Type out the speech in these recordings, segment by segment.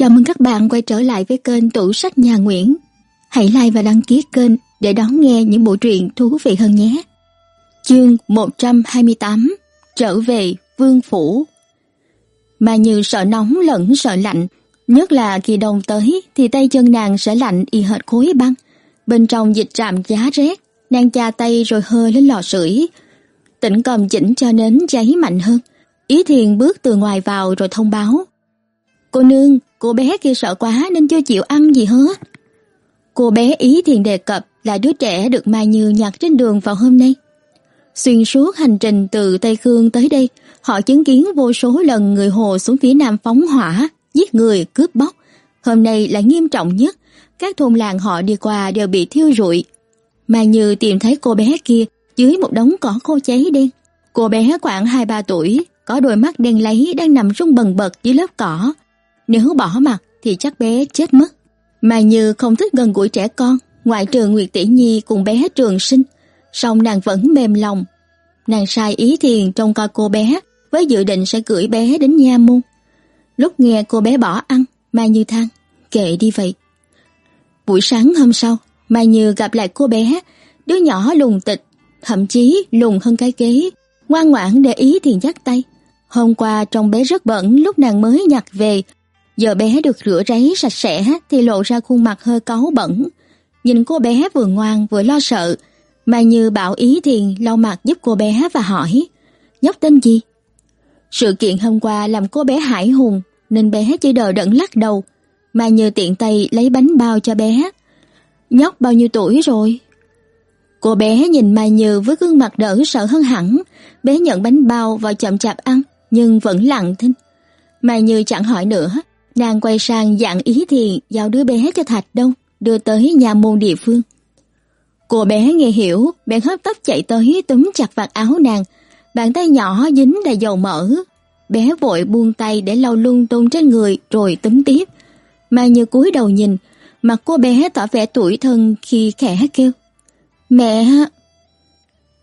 Chào mừng các bạn quay trở lại với kênh Tủ sách Nhà Nguyễn. Hãy like và đăng ký kênh để đón nghe những bộ truyện thú vị hơn nhé. Chương 128 Trở về Vương Phủ Mà như sợ nóng lẫn sợ lạnh, nhất là khi đông tới thì tay chân nàng sẽ lạnh y hệt khối băng. Bên trong dịch trạm giá rét, nàng chà tay rồi hơi lên lò sưởi. Tỉnh cầm chỉnh cho nến cháy mạnh hơn. Ý thiền bước từ ngoài vào rồi thông báo. Cô nương, cô bé kia sợ quá nên chưa chịu ăn gì hết. Cô bé ý thiền đề cập là đứa trẻ được Mai Như nhặt trên đường vào hôm nay. Xuyên suốt hành trình từ Tây Khương tới đây, họ chứng kiến vô số lần người Hồ xuống phía Nam phóng hỏa, giết người, cướp bóc. Hôm nay là nghiêm trọng nhất, các thôn làng họ đi qua đều bị thiêu rụi. Mai Như tìm thấy cô bé kia dưới một đống cỏ khô cháy đen. Cô bé khoảng 2-3 tuổi, có đôi mắt đen lấy đang nằm rung bần bật dưới lớp cỏ. Nếu bỏ mặt thì chắc bé chết mất. Mai Như không thích gần gũi trẻ con, ngoại trừ Nguyệt Tỷ Nhi cùng bé trường sinh, song nàng vẫn mềm lòng. Nàng sai ý thiền trông coi cô bé, với dự định sẽ gửi bé đến nha môn. Lúc nghe cô bé bỏ ăn, Mai Như than, kệ đi vậy. Buổi sáng hôm sau, Mai Như gặp lại cô bé, đứa nhỏ lùng tịch, thậm chí lùng hơn cái ghế, ngoan ngoãn để ý thiền dắt tay. Hôm qua trông bé rất bẩn lúc nàng mới nhặt về, giờ bé được rửa ráy sạch sẽ thì lộ ra khuôn mặt hơi cáu bẩn. Nhìn cô bé vừa ngoan vừa lo sợ, mà Như bảo ý thiền lau mặt giúp cô bé và hỏi, nhóc tên gì? Sự kiện hôm qua làm cô bé hải hùng, nên bé chỉ đờ đẫn lắc đầu. mà Như tiện tay lấy bánh bao cho bé. Nhóc bao nhiêu tuổi rồi? Cô bé nhìn Mai Như với gương mặt đỡ sợ hơn hẳn, bé nhận bánh bao và chậm chạp ăn, nhưng vẫn lặng thinh. Mai Như chẳng hỏi nữa, nàng quay sang dặn ý thiền giao đứa bé cho Thạch Đông, đưa tới nhà môn địa phương. Cô bé nghe hiểu, bèn hấp tấp chạy tới túm chặt vạt áo nàng, bàn tay nhỏ dính đầy dầu mỡ. Bé vội buông tay để lau lung tung trên người rồi túm tiếp. Mai Như cúi đầu nhìn, mặt cô bé tỏ vẻ tuổi thân khi khẽ kêu. Mẹ!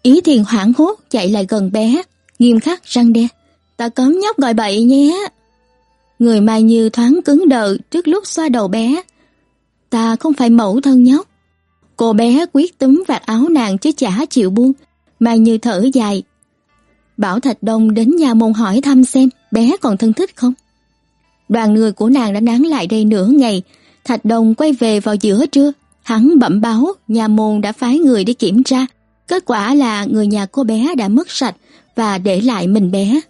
Ý thiền hoảng hốt chạy lại gần bé, nghiêm khắc răng đe. Ta cấm nhóc gọi bậy nhé. Người Mai Như thoáng cứng đờ trước lúc xoa đầu bé. Ta không phải mẫu thân nhóc. Cô bé quyết túm vạt áo nàng chứ chả chịu buông. Mai Như thở dài. Bảo Thạch Đông đến nhà môn hỏi thăm xem bé còn thân thích không. Đoàn người của nàng đã nán lại đây nửa ngày. Thạch Đông quay về vào giữa trưa. Hắn bẩm báo nhà môn đã phái người đi kiểm tra. Kết quả là người nhà cô bé đã mất sạch và để lại mình bé.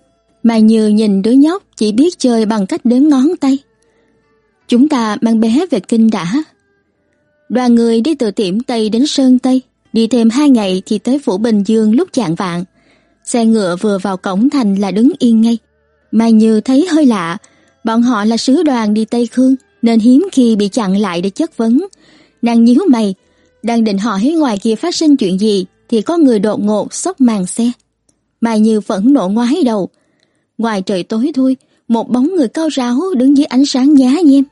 Mà Như nhìn đứa nhóc chỉ biết chơi bằng cách đếm ngón tay. Chúng ta mang bé về kinh đã. Đoàn người đi từ tiệm Tây đến Sơn Tây, đi thêm hai ngày thì tới Phủ Bình Dương lúc chạng vạn. Xe ngựa vừa vào cổng thành là đứng yên ngay. Mai Như thấy hơi lạ, bọn họ là sứ đoàn đi Tây Khương nên hiếm khi bị chặn lại để chất vấn. Nàng nhíu mày, đang định hỏi ngoài kia phát sinh chuyện gì thì có người đột ngột xốc màn xe. Mai Như phẫn nộ ngoái đầu. Ngoài trời tối thui, một bóng người cao ráo đứng dưới ánh sáng nhá nhem.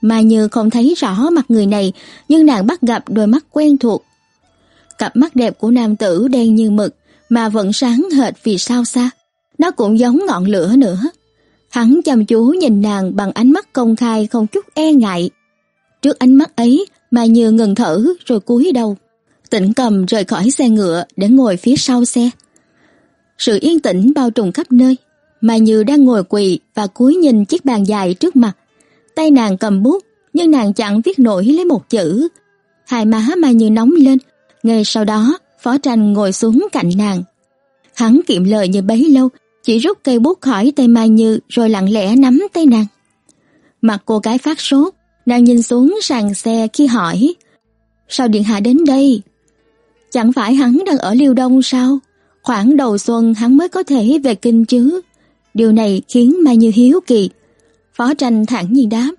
mà Như không thấy rõ mặt người này, nhưng nàng bắt gặp đôi mắt quen thuộc. Cặp mắt đẹp của nam tử đen như mực, mà vẫn sáng hệt vì sao xa. Nó cũng giống ngọn lửa nữa. Hắn chăm chú nhìn nàng bằng ánh mắt công khai không chút e ngại. Trước ánh mắt ấy, mà Như ngừng thở rồi cúi đầu. Tĩnh cầm rời khỏi xe ngựa để ngồi phía sau xe. Sự yên tĩnh bao trùm khắp nơi. Mai Như đang ngồi quỳ và cúi nhìn chiếc bàn dài trước mặt. Tay nàng cầm bút, nhưng nàng chẳng viết nổi lấy một chữ. Hai má Mai Như nóng lên. Ngay sau đó, Phó Tranh ngồi xuống cạnh nàng. Hắn kiệm lời như bấy lâu, chỉ rút cây bút khỏi tay Mai Như rồi lặng lẽ nắm tay nàng. Mặt cô gái phát sốt, nàng nhìn xuống sàn xe khi hỏi Sao Điện Hạ đến đây? Chẳng phải hắn đang ở Liêu Đông sao? Khoảng đầu xuân hắn mới có thể về kinh chứ. Điều này khiến Mai Như hiếu kỳ. Phó tranh thẳng nhiên đáp.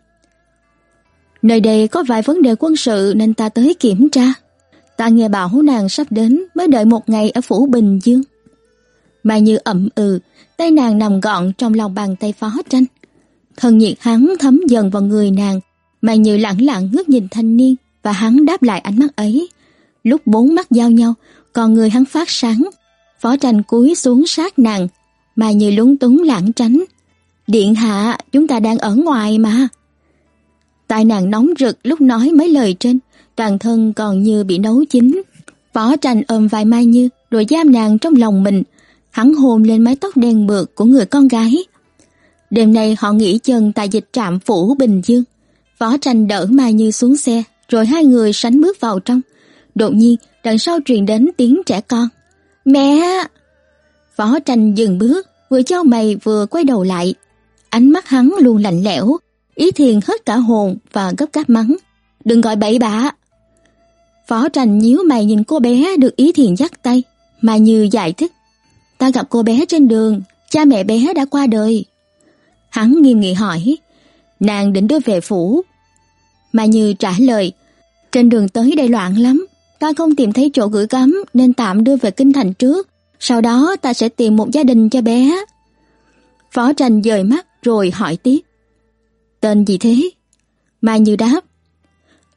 Nơi đây có vài vấn đề quân sự nên ta tới kiểm tra. Ta nghe bảo nàng sắp đến mới đợi một ngày ở phủ Bình Dương. Mai Như ậm ừ, tay nàng nằm gọn trong lòng bàn tay phó tranh. Thân nhiệt hắn thấm dần vào người nàng, Mai Như lặng lặng ngước nhìn thanh niên và hắn đáp lại ánh mắt ấy. Lúc bốn mắt giao nhau, còn người hắn phát sáng. Phó tranh cúi xuống sát nàng, Mai Như lúng túng lãng tránh. Điện hạ, chúng ta đang ở ngoài mà. Tai nàng nóng rực lúc nói mấy lời trên, toàn thân còn như bị nấu chín. Phó tranh ôm vai Mai Như, rồi giam nàng trong lòng mình. Hắn hôn lên mái tóc đen bượt của người con gái. Đêm nay họ nghỉ chân tại dịch trạm phủ Bình Dương. Phó tranh đỡ Mai Như xuống xe, rồi hai người sánh bước vào trong. Đột nhiên, đằng sau truyền đến tiếng trẻ con. Mẹ! Phó tranh dừng bước, vừa cho mày vừa quay đầu lại. Ánh mắt hắn luôn lạnh lẽo, ý thiền hết cả hồn và gấp gáp mắng. Đừng gọi bậy bạ. Phó tranh nhíu mày nhìn cô bé được ý thiền dắt tay, mà như giải thích. Ta gặp cô bé trên đường, cha mẹ bé đã qua đời. Hắn nghiêm nghị hỏi, nàng định đưa về phủ. Mà như trả lời, trên đường tới đây loạn lắm, ta không tìm thấy chỗ gửi gắm nên tạm đưa về kinh thành trước, sau đó ta sẽ tìm một gia đình cho bé. Phó tranh dời mắt rồi hỏi tiếp. Tên gì thế? Mai Như đáp.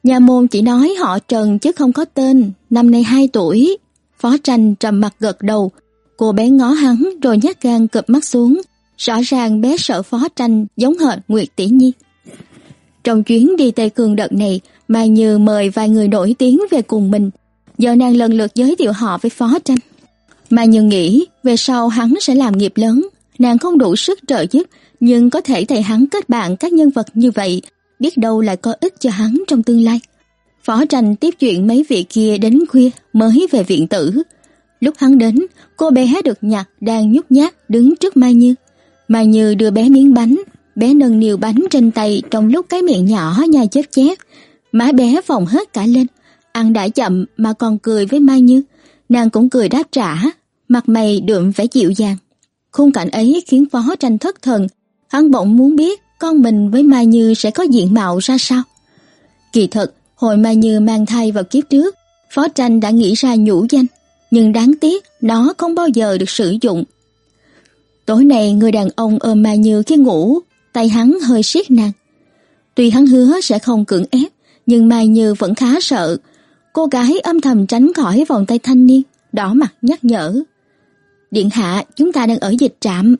Nhà môn chỉ nói họ Trần chứ không có tên, năm nay 2 tuổi. Phó tranh trầm mặt gật đầu, cô bé ngó hắn rồi nhát gan cụp mắt xuống. Rõ ràng bé sợ phó tranh giống hệt Nguyệt Tỷ Nhi. Trong chuyến đi Tây Cương đợt này, Mai Như mời vài người nổi tiếng về cùng mình. Giờ nàng lần lượt giới thiệu họ với phó tranh. Mà Như nghĩ về sau hắn sẽ làm nghiệp lớn, nàng không đủ sức trợ giúp, nhưng có thể thầy hắn kết bạn các nhân vật như vậy, biết đâu lại có ích cho hắn trong tương lai. Phó tranh tiếp chuyện mấy vị kia đến khuya mới về viện tử. Lúc hắn đến, cô bé được nhặt đang nhút nhát đứng trước Mai Như. Mai Như đưa bé miếng bánh, bé nâng niều bánh trên tay trong lúc cái miệng nhỏ nhai chớp chét. Má bé phồng hết cả lên, ăn đã chậm mà còn cười với Mai Như. Nàng cũng cười đáp trả, mặt mày đượm vẻ dịu dàng. Khung cảnh ấy khiến Phó tranh thất thần, hắn bỗng muốn biết con mình với Mai Như sẽ có diện mạo ra sao. Kỳ thật, hồi Mai Như mang thai vào kiếp trước, Phó tranh đã nghĩ ra nhũ danh, nhưng đáng tiếc nó không bao giờ được sử dụng. Tối nay người đàn ông ôm Mai Như khi ngủ, tay hắn hơi siết nàng. Tuy hắn hứa sẽ không cưỡng ép, nhưng Mai Như vẫn khá sợ. Cô gái âm thầm tránh khỏi vòng tay thanh niên, đỏ mặt nhắc nhở. Điện hạ, chúng ta đang ở dịch trạm.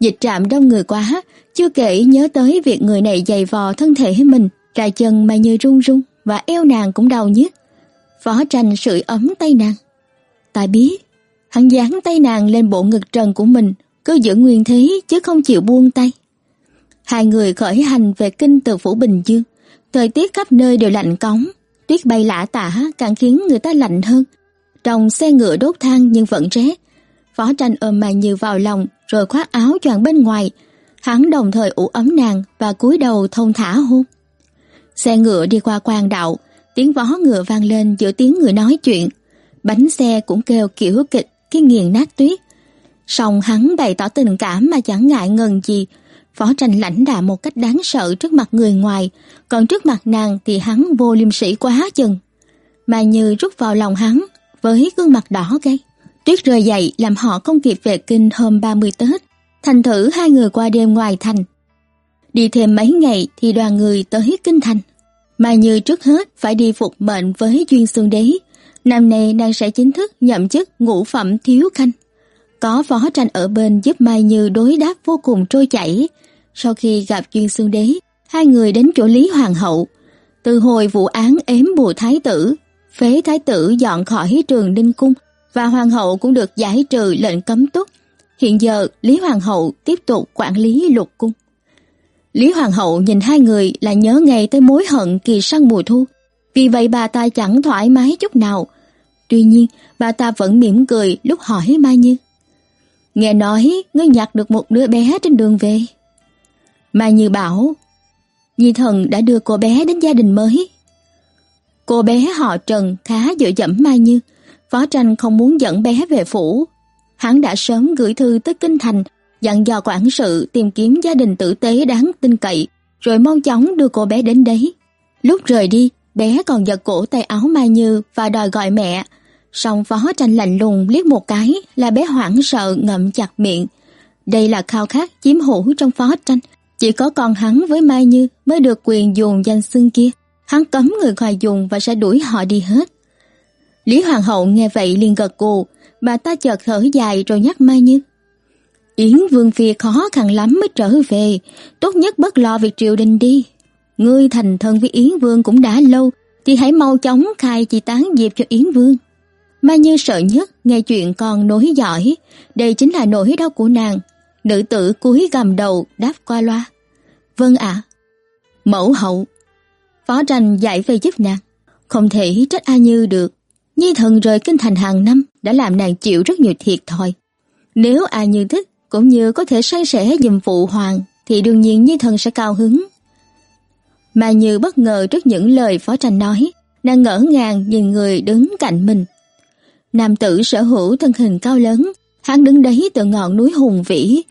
Dịch trạm đông người quá, chưa kể nhớ tới việc người này giày vò thân thể mình, ra chân mà Như run run và eo nàng cũng đau nhức. Phó tranh sưởi ấm tay nàng. Ta biết, hắn dán tay nàng lên bộ ngực trần của mình, cứ giữ nguyên thế chứ không chịu buông tay. Hai người khởi hành về kinh từ phủ Bình Dương. Thời tiết khắp nơi đều lạnh cóng, tuyết bay lả tả càng khiến người ta lạnh hơn. Trong xe ngựa đốt than nhưng vẫn rét. Phó tranh ôm Mai Như vào lòng rồi khoác áo choàng bên ngoài. Hắn đồng thời ủ ấm nàng và cúi đầu thông thả hôn. Xe ngựa đi qua quan đạo, tiếng vó ngựa vang lên giữa tiếng người nói chuyện. Bánh xe cũng kêu kiểu kịch cái nghiền nát tuyết. Song hắn bày tỏ tình cảm mà chẳng ngại ngần gì. Phó tranh lãnh đạm một cách đáng sợ trước mặt người ngoài, còn trước mặt nàng thì hắn vô liêm sĩ quá chừng. Mà như rút vào lòng hắn, với gương mặt đỏ gay. Tuyết rơi dậy làm họ không kịp về kinh hôm 30 Tết, thành thử hai người qua đêm ngoài thành. Đi thêm mấy ngày thì đoàn người tới kinh thành. Mà như trước hết phải đi phục mệnh với Duyên Xuân Đế. Năm nay nàng sẽ chính thức nhậm chức ngũ phẩm thiếu khanh. Có phó tranh ở bên giúp Mai Như đối đáp vô cùng trôi chảy. Sau khi gặp Duyên Xuân Đế, hai người đến chỗ Lý Hoàng hậu. Từ hồi vụ án ếm bùa thái tử, phế thái tử dọn khỏi trường Đinh Cung và Hoàng hậu cũng được giải trừ lệnh cấm túc. Hiện giờ Lý Hoàng hậu tiếp tục quản lý lục cung. Lý Hoàng hậu nhìn hai người là nhớ ngay tới mối hận kỳ săn mùa thu. Vì vậy bà ta chẳng thoải mái chút nào. Tuy nhiên, bà ta vẫn mỉm cười lúc hỏi Mai Như. Nghe nói ngươi nhặt được một đứa bé trên đường về. Mai Như bảo, Nhi thần đã đưa cô bé đến gia đình mới. Cô bé họ Trần khá dựa dẫm Mai Như. Phó tranh không muốn dẫn bé về phủ. Hắn đã sớm gửi thư tới Kinh Thành dặn dò quản sự tìm kiếm gia đình tử tế đáng tin cậy, rồi mau chóng đưa cô bé đến đấy. Lúc rời đi, bé còn giật cổ tay áo Mai Như và đòi gọi mẹ. Song phó tranh lạnh lùng liếc một cái là bé hoảng sợ ngậm chặt miệng. Đây là khao khát chiếm hữu trong phó tranh. Chỉ có con hắn với Mai Như mới được quyền dùng danh xưng kia. Hắn cấm người ngoài dùng và sẽ đuổi họ đi hết. Lý Hoàng hậu nghe vậy liền gật gù, bà ta chợt thở dài rồi nhắc Mai Như. Yến Vương Phi khó khăn lắm mới trở về, tốt nhất bất lo việc triều đình đi. ngươi thành thân với Yến Vương cũng đã lâu, thì hãy mau chóng khai chi tán diệp cho Yến Vương. Mai Như sợ nhất nghe chuyện con nối giỏi, đây chính là nỗi đau của nàng. Nữ tử cúi gầm đầu đáp qua loa. Vâng ạ. Mẫu hậu. Phó tranh dạy về giúp nàng. Không thể trách A Như được. Nhi thần rời kinh thành hàng năm đã làm nàng chịu rất nhiều thiệt thòi. Nếu ai Như thích cũng như có thể san sẻ giùm phụ hoàng thì đương nhiên Nhi thần sẽ cao hứng. Mà Như bất ngờ trước những lời phó tranh nói, nàng ngỡ ngàng nhìn người đứng cạnh mình. Nam tử sở hữu thân hình cao lớn, hắn đứng đấy từ ngọn núi hùng vĩ,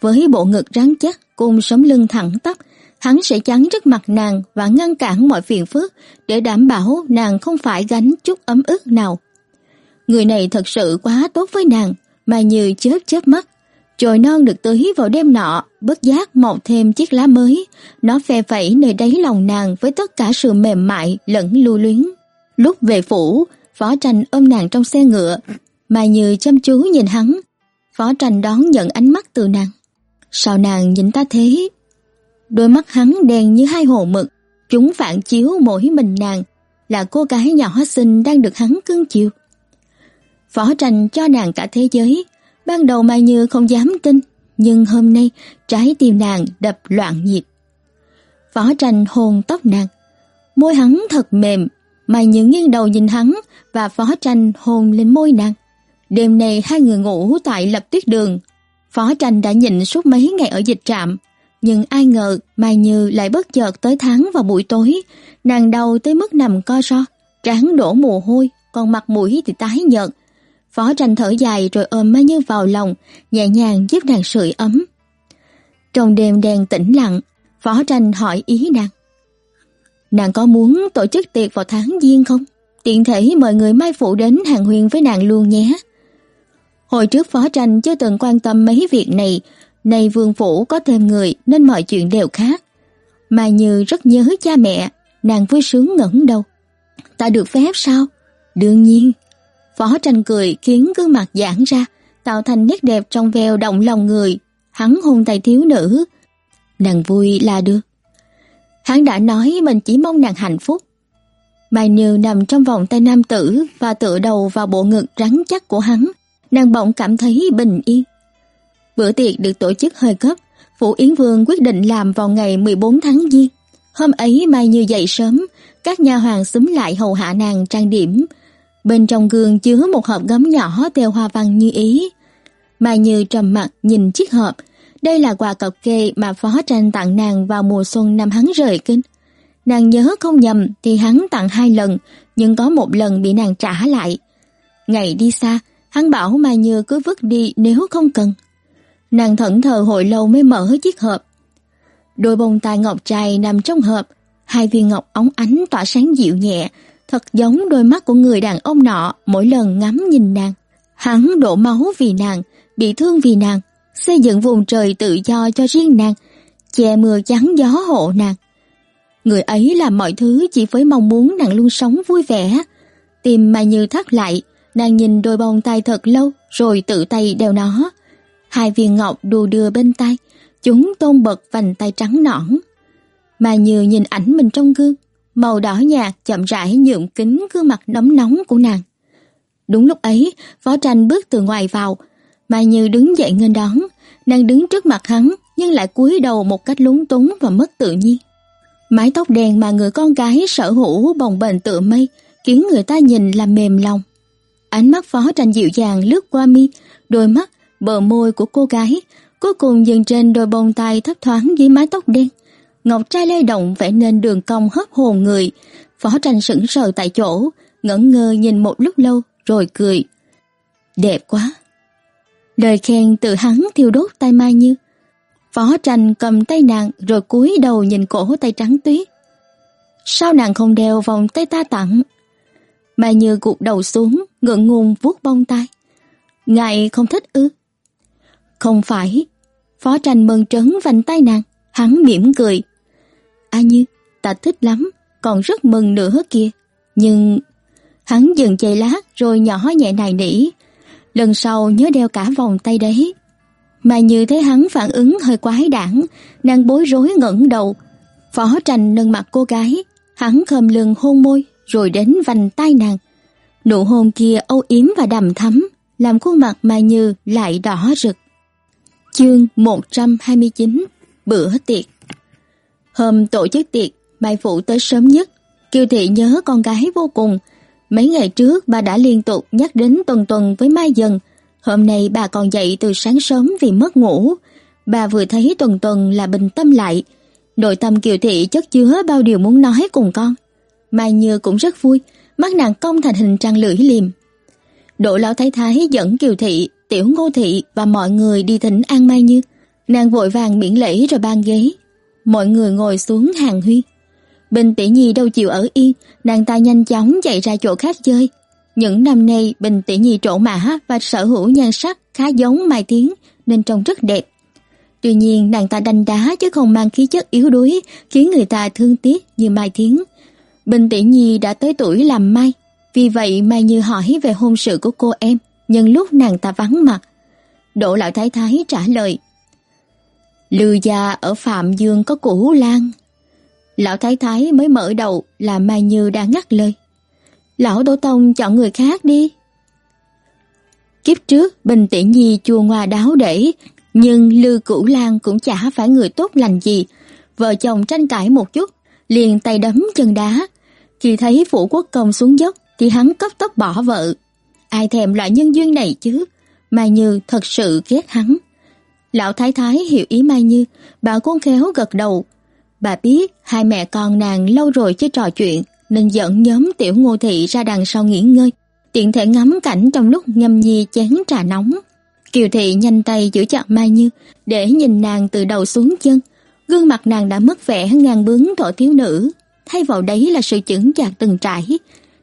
với bộ ngực rắn chắc cùng sống lưng thẳng tắp, hắn sẽ chắn trước mặt nàng và ngăn cản mọi phiền phức để đảm bảo nàng không phải gánh chút ấm ức nào. Người này thật sự quá tốt với nàng, mà như chớp chớp mắt. Chồi non được tưới vào đêm nọ, bất giác mọc thêm chiếc lá mới, nó phe phẩy nơi đáy lòng nàng với tất cả sự mềm mại lẫn lưu luyến. Lúc về phủ, Phó Tranh ôm nàng trong xe ngựa, mà như chăm chú nhìn hắn. Phó Tranh đón nhận ánh mắt từ nàng. Sao nàng nhìn ta thế? Đôi mắt hắn đen như hai hồ mực, chúng phản chiếu mỗi mình nàng, là cô gái nhỏ xinh đang được hắn cưng chiều. Phó tranh cho nàng cả thế giới, ban đầu Mai Như không dám tin, nhưng hôm nay trái tim nàng đập loạn nhịp. Phó tranh hôn tóc nàng, môi hắn thật mềm, Mai Như nghiêng đầu nhìn hắn và Phó tranh hôn lên môi nàng. Đêm nay hai người ngủ tại lập tuyết đường, Phó tranh đã nhịn suốt mấy ngày ở dịch trạm, nhưng ai ngờ Mai Như lại bất chợt tới tháng vào buổi tối, nàng đau tới mức nằm co ro, trán đổ mồ hôi, còn mặt mũi thì tái nhợt. Phó tranh thở dài rồi ôm Mai Như vào lòng, nhẹ nhàng giúp nàng sưởi ấm. Trong đêm đèn tĩnh lặng, Phó tranh hỏi ý nàng. Nàng có muốn tổ chức tiệc vào tháng giêng không? Tiện thể mời người mai phụ đến hàng huyền với nàng luôn nhé. Hồi trước Phó Tranh chưa từng quan tâm mấy việc này, nay vương phủ có thêm người nên mọi chuyện đều khác. Mà Như rất nhớ cha mẹ, nàng vui sướng ngẩng đầu. Ta được phép sao? Đương nhiên. Phó Tranh cười khiến gương mặt giãn ra, tạo thành nét đẹp trong veo động lòng người. Hắn hôn tay thiếu nữ. Nàng vui là được. Hắn đã nói mình chỉ mong nàng hạnh phúc. Mai Như nằm trong vòng tay nam tử và tựa đầu vào bộ ngực rắn chắc của hắn, nàng bỗng cảm thấy bình yên. Bữa tiệc được tổ chức hơi gấp, Phủ Yến Vương quyết định làm vào ngày 14 tháng Giêng. Hôm ấy Mai Như dậy sớm, các nha hoàng xúm lại hầu hạ nàng trang điểm. Bên trong gương chứa một hộp gấm nhỏ theo hoa văn như ý. Mai Như trầm mặt nhìn chiếc hộp, đây là quà cọc kê mà Phó Tranh tặng nàng vào mùa xuân năm hắn rời kinh. Nàng nhớ không nhầm thì hắn tặng hai lần, nhưng có một lần bị nàng trả lại. Ngày đi xa, Hắn bảo Mai Như cứ vứt đi nếu không cần. Nàng thẫn thờ hồi lâu mới mở chiếc hộp. Đôi bông tai ngọc trai nằm trong hộp, hai viên ngọc óng ánh tỏa sáng dịu nhẹ, thật giống đôi mắt của người đàn ông nọ mỗi lần ngắm nhìn nàng. Hắn đổ máu vì nàng, bị thương vì nàng, xây dựng vùng trời tự do cho riêng nàng, che mưa chắn gió hộ nàng. Người ấy làm mọi thứ chỉ với mong muốn nàng luôn sống vui vẻ. Tim mà Như thắt lại, Nàng nhìn đôi bông tai thật lâu rồi tự tay đeo nó. Hai viên ngọc đù đưa bên tay, chúng tôn bật vành tay trắng nõn. Mà như nhìn ảnh mình trong gương, màu đỏ nhạt chậm rãi nhuộm kính gương mặt nóng nóng của nàng. Đúng lúc ấy, Phó Tranh bước từ ngoài vào, mà như đứng dậy nghênh đón, nàng đứng trước mặt hắn nhưng lại cúi đầu một cách lúng túng và mất tự nhiên. Mái tóc đen mà người con gái sở hữu bồng bềnh tựa mây, khiến người ta nhìn làm mềm lòng. Ánh mắt phó tranh dịu dàng lướt qua mi, đôi mắt, bờ môi của cô gái, cuối cùng dừng trên đôi bông tai thấp thoáng dưới mái tóc đen. Ngọc trai lay động vẽ nên đường cong hấp hồn người. Phó tranh sững sờ tại chỗ, ngẩn ngơ nhìn một lúc lâu rồi cười. Đẹp quá. Lời khen từ hắn thiêu đốt tay Mai Như. Phó tranh cầm tay nàng rồi cúi đầu nhìn cổ tay trắng tuyết. Sao nàng không đeo vòng tay ta tặng? Mai Như gục đầu xuống, ngượng ngùng vuốt bông tai. Ngài không thích ư? Không phải. Phó tranh mơn trấn vành tay nàng, hắn mỉm cười. A Như, ta thích lắm, còn rất mừng nữa kia Nhưng... Hắn dừng chạy lát rồi nhỏ nhẹ nài nỉ. Lần sau nhớ đeo cả vòng tay đấy. Mà như thấy hắn phản ứng hơi quái đản, nàng bối rối ngẩng đầu. Phó tranh nâng mặt cô gái, hắn khom lưng hôn môi rồi đến vành tay nàng. Nụ hôn kia âu yếm và đầm thắm, làm khuôn mặt Mai Như lại đỏ rực. Chương 129 Bữa tiệc Hôm tổ chức tiệc, Mai Phụ tới sớm nhất. Kiều Thị nhớ con gái vô cùng. Mấy ngày trước bà đã liên tục nhắc đến tuần tuần với Mai Dần. Hôm nay bà còn dậy từ sáng sớm vì mất ngủ. Bà vừa thấy tuần tuần là bình tâm lại. Nội tâm Kiều Thị chất chứa bao điều muốn nói cùng con. Mai Như cũng rất vui, mắt nàng cong thành hình trăng lưỡi liềm. Đỗ lão thái thái dẫn Kiều thị, Tiểu Ngô thị và mọi người đi thỉnh An Mai Như. Nàng vội vàng miễn lễ rồi ban ghế. Mọi người ngồi xuống hàng huyên. Bình Tỷ Nhi đâu chịu ở yên, nàng ta nhanh chóng chạy ra chỗ khác chơi. Những năm nay Bình Tỷ Nhi trổ mã và sở hữu nhan sắc khá giống Mai Tiến nên trông rất đẹp. Tuy nhiên nàng ta đanh đá chứ không mang khí chất yếu đuối khiến người ta thương tiếc như Mai Tiến. Bình Tỷ Nhi đã tới tuổi làm mai, vì vậy Mai Như hỏi về hôn sự của cô em, nhân lúc nàng ta vắng mặt. Đỗ lão thái thái trả lời. Lư gia ở Phạm Dương có củ lan. Lão thái thái mới mở đầu là Mai Như đã ngắt lời. Lão đỗ Tông chọn người khác đi. Kiếp trước Bình Tỷ Nhi chua ngoa đáo để, nhưng Lư Cửu Lan cũng chả phải người tốt lành gì. Vợ chồng tranh cãi một chút, liền tay đấm chân đá. Khi thấy Phủ Quốc Công xuống dốc thì hắn cấp tốc bỏ vợ. Ai thèm loại nhân duyên này chứ? Mai Như thật sự ghét hắn. Lão Thái Thái hiểu ý Mai Như, bà khôn khéo gật đầu. Bà biết hai mẹ con nàng lâu rồi chưa trò chuyện, nên dẫn nhóm tiểu ngô thị ra đằng sau nghỉ ngơi, tiện thể ngắm cảnh trong lúc nhâm nhi chén trà nóng. Kiều thị nhanh tay giữ chặt Mai Như để nhìn nàng từ đầu xuống chân. Gương mặt nàng đã mất vẻ ngang bướng thổ thiếu nữ, thay vào đấy là sự chững chạc từng trải.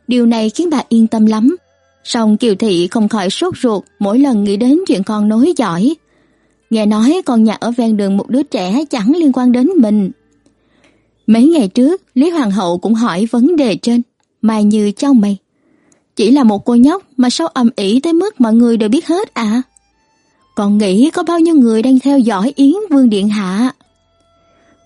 Điều này khiến bà yên tâm lắm. Song Kiều thị không khỏi sốt ruột mỗi lần nghĩ đến chuyện con nối giỏi. Nghe nói con nhà ở ven đường một đứa trẻ chẳng liên quan đến mình. Mấy ngày trước, Lý Hoàng hậu cũng hỏi vấn đề trên, Mai Như châu mày. Chỉ là một cô nhóc mà sao ầm ĩ tới mức mọi người đều biết hết à? Còn nghĩ có bao nhiêu người đang theo dõi Yến Vương Điện Hạ?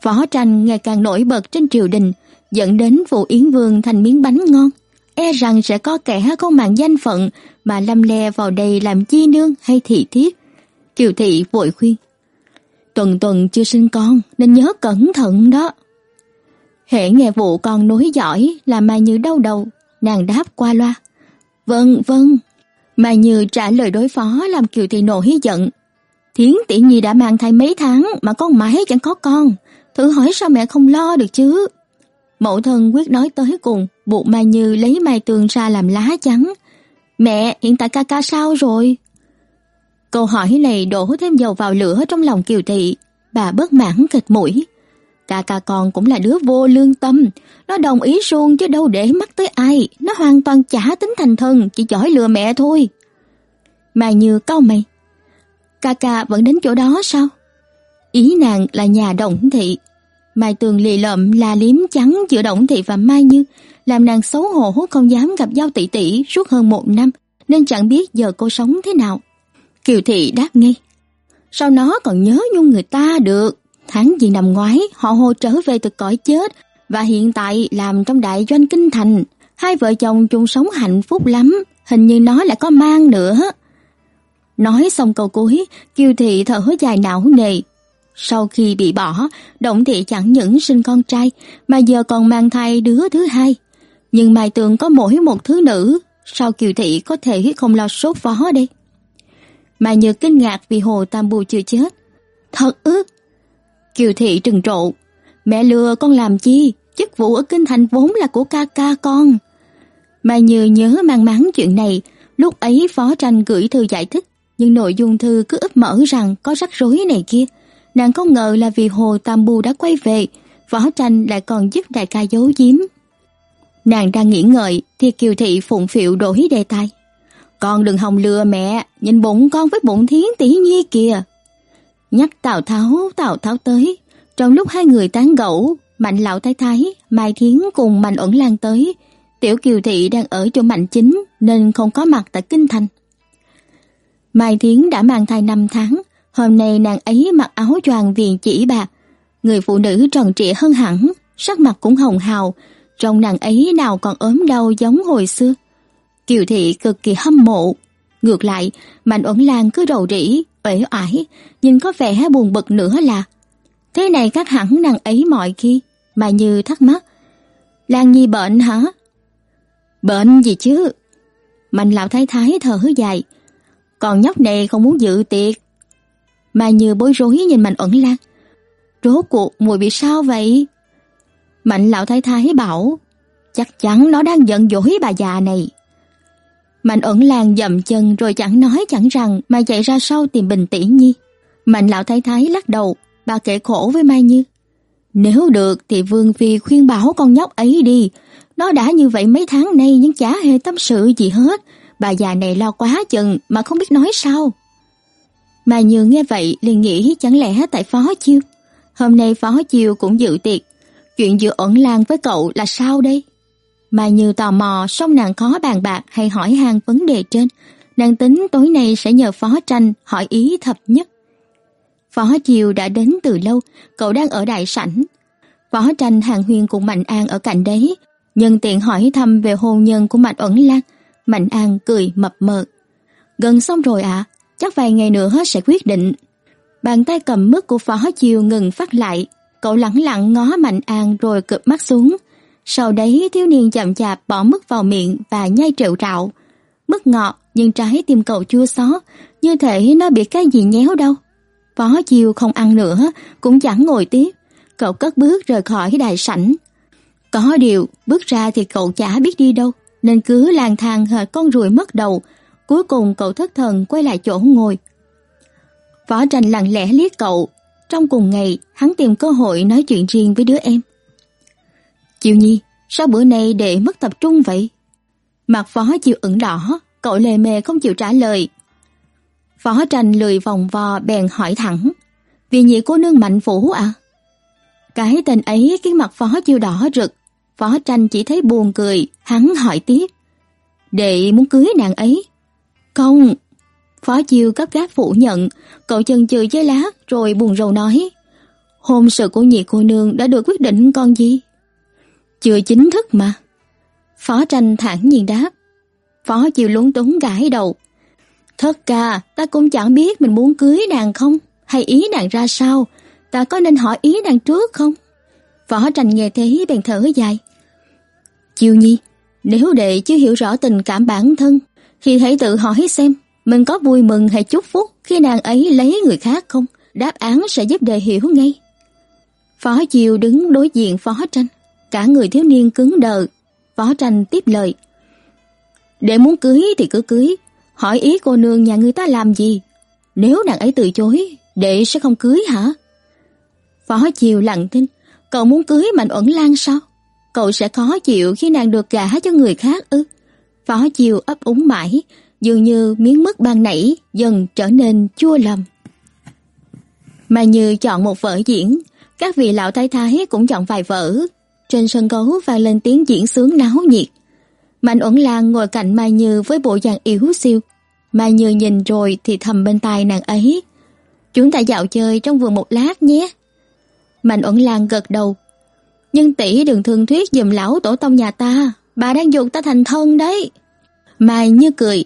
Võ tranh ngày càng nổi bật trên triều đình, dẫn đến vụ Yến Vương thành miếng bánh ngon. E rằng sẽ có kẻ không màng danh phận mà lâm le vào đây làm chi nương hay thị thiếp. Kiều thị vội khuyên. Tuần tuần chưa sinh con nên nhớ cẩn thận đó. Hễ nghe vụ con nối giỏi là Mai Như đau đầu, nàng đáp qua loa. Vâng, vâng. Mai Như trả lời đối phó làm Kiều Thị nổi giận. Thiến tỷ nhi đã mang thai mấy tháng mà con mãi chẳng có con. Thử hỏi sao mẹ không lo được chứ? Mẫu thân quyết nói tới cùng, buộc Mai Như lấy mai tường ra làm lá chắn. Mẹ, hiện tại ca ca sao rồi? Câu hỏi này đổ thêm dầu vào lửa trong lòng Kiều Thị. Bà bất mãn kịch mũi. Ca ca con cũng là đứa vô lương tâm. Nó đồng ý suông chứ đâu để mắt tới ai. Nó hoàn toàn chả tính thành thân, chỉ giỏi lừa mẹ thôi. Mai Như cau mày. Ca ca vẫn đến chỗ đó sao? Ý nàng là nhà đồng Thị. Mai Tường lì lợm là liếm trắng giữa Động Thị và Mai Như, làm nàng xấu hổ không dám gặp giao tỷ tỷ suốt hơn một năm, nên chẳng biết giờ cô sống thế nào. Kiều Thị đáp ngay. Sao nó còn nhớ nhung người ta được? Tháng gì năm ngoái, họ hồ trở về từ cõi chết và hiện tại làm trong đại doanh kinh thành. Hai vợ chồng chung sống hạnh phúc lắm, hình như nó lại có mang nữa. Nói xong câu cuối, Kiều Thị thở dài não nề. Sau khi bị bỏ, Động Thị chẳng những sinh con trai, mà giờ còn mang thai đứa thứ hai. Nhưng Mai Tường có mỗi một thứ nữ, sao Kiều Thị có thể không lo sốt phó đây? Mai Như kinh ngạc vì Hồ Tam Bù chưa chết. Thật ư? Kiều Thị trừng trộ. Mẹ lừa con làm chi? Chức vụ ở Kinh Thành vốn là của ca ca con. Mai Như nhớ mang máng chuyện này, lúc ấy phó tranh gửi thư giải thích, nhưng nội dung thư cứ ấp mở rằng có rắc rối này kia. Nàng không ngờ là vì Hồ Tam Bù đã quay về, võ tranh lại còn giúp đại ca giấu giếm. Nàng đang nghĩ ngợi thì Kiều Thị phụng phịu đổi đề tài. Con đừng hòng lừa mẹ, nhìn bụng con với bụng thiến tỷ nhi kìa. Nhắc Tào Tháo, Tào Tháo tới. Trong lúc hai người tán gẫu, Mạnh lão thái thái, Mai Thiến cùng Mạnh ẩn lan tới. Tiểu Kiều Thị đang ở chỗ Mạnh Chính nên không có mặt tại Kinh Thành. Mai Thiến đã mang thai 5 tháng, hôm nay nàng ấy mặc áo choàng viền chỉ bạc. người phụ nữ tròn trịa hơn hẳn, sắc mặt cũng hồng hào, trong nàng ấy nào còn ốm đau giống hồi xưa. Kiều thị cực kỳ hâm mộ. Ngược lại, Mạnh Uẩn Lan cứ rầu rĩ, uể oải, nhìn có vẻ buồn bực nữa là Thế này các hẳn nàng ấy mọi khi, mà như thắc mắc. Lan Nhi bệnh hả? Bệnh gì chứ? Mạnh lão thái thái thở dài. Còn nhóc này không muốn dự tiệc. Mà như bối rối nhìn Mạnh Uẩn Lan. Rốt cuộc mùi bị sao vậy? Mạnh lão thái thái bảo, chắc chắn nó đang giận dỗi bà già này. Mạnh ẩn lan dậm chân rồi chẳng nói chẳng rằng mà chạy ra sau tìm Bình Tỷ Nhi. Mạnh lão thái thái lắc đầu, bà kể khổ với Mai Như. Nếu được thì Vương Phi khuyên bảo con nhóc ấy đi. Nó đã như vậy mấy tháng nay nhưng chả hề tâm sự gì hết. Bà già này lo quá chừng mà không biết nói sao mà Như nghe vậy liền nghĩ chẳng lẽ tại Phó Chiêu. Hôm nay Phó Chiêu cũng dự tiệc. Chuyện giữa ẩn lan với cậu là sao đây? mà Như tò mò xong nàng khó bàn bạc hay hỏi han vấn đề trên. Nàng tính tối nay sẽ nhờ Phó Tranh hỏi ý thập nhất. Phó Chiều đã đến từ lâu, cậu đang ở đại sảnh. Phó Tranh hàng huyên cùng Mạnh An ở cạnh đấy, nhân tiện hỏi thăm về hôn nhân của Mạnh Ẩn Lan. Mạnh An cười mập mờ. Gần xong rồi ạ, chắc vài ngày nữa sẽ quyết định. Bàn tay cầm mức của Phó Chiều ngừng phát lại, cậu lẳng lặng ngó Mạnh An rồi cụp mắt xuống. Sau đấy thiếu niên chậm chạp bỏ mức vào miệng và nhai trệu rạo. Mức ngọt nhưng trái tim cậu chua xót, như thể nó bị cái gì nhéo đâu. Phó Chiêu không ăn nữa, cũng chẳng ngồi tiếp. Cậu cất bước rời khỏi đại sảnh. Có điều, bước ra thì cậu chả biết đi đâu, nên cứ lang thang hệt con ruồi mất đầu. Cuối cùng cậu thất thần quay lại chỗ ngồi. võ tranh lặng lẽ liếc cậu. Trong cùng ngày, hắn tìm cơ hội nói chuyện riêng với đứa em. Chiều Nhi, sao bữa nay để mất tập trung vậy? Mặt phó chiều ửng đỏ, cậu lề mề không chịu trả lời. Phó tranh lười vòng vò bèn hỏi thẳng. Vì nhị cô nương mạnh phủ à? Cái tên ấy khiến mặt phó chiều đỏ rực. Phó tranh chỉ thấy buồn cười, hắn hỏi tiếp. Đệ muốn cưới nàng ấy? Không. Phó chiêu cấp gáp phủ nhận, cậu chần chừ với lá rồi buồn rầu nói. Hôn sự của nhị cô nương đã được quyết định con gì? Chưa chính thức mà. Phó tranh thản nhiên đáp. Phó chiêu lúng túng gãi đầu. Thất ca, ta cũng chẳng biết mình muốn cưới nàng không, hay ý nàng ra sao, ta có nên hỏi ý nàng trước không? Phó tranh nghe thế bèn thở dài. Chiêu nhi, nếu đệ chưa hiểu rõ tình cảm bản thân, thì hãy tự hỏi xem mình có vui mừng hay chúc phúc khi nàng ấy lấy người khác không? Đáp án sẽ giúp đề hiểu ngay. Phó Chiều đứng đối diện Phó Tranh, cả người thiếu niên cứng đờ. Phó Tranh tiếp lời. Để muốn cưới thì cứ cưới, hỏi ý cô nương nhà người ta làm gì? Nếu nàng ấy từ chối, đệ sẽ không cưới hả? Phó Chiều lặng tin, cậu muốn cưới Mạnh Uẩn Lan sao? Cậu sẽ khó chịu khi nàng được gả cho người khác ư? Phó Chiều ấp úng mãi, dường như miếng mứt ban nãy dần trở nên chua lầm. Mà như chọn một vở diễn, các vị lão thái thái cũng chọn vài vở. Trên sân khấu vang lên tiếng diễn sướng náo nhiệt. Mạnh Uẩn Lan ngồi cạnh Mai Như với bộ dạng yếu siêu. Mai Như nhìn rồi thì thầm bên tai nàng ấy. Chúng ta dạo chơi trong vườn một lát nhé. Mạnh Uẩn Lan gật đầu. Nhưng tỷ đừng thương thuyết giùm lão tổ tông nhà ta. Bà đang dục ta thành thân đấy. Mai Như cười.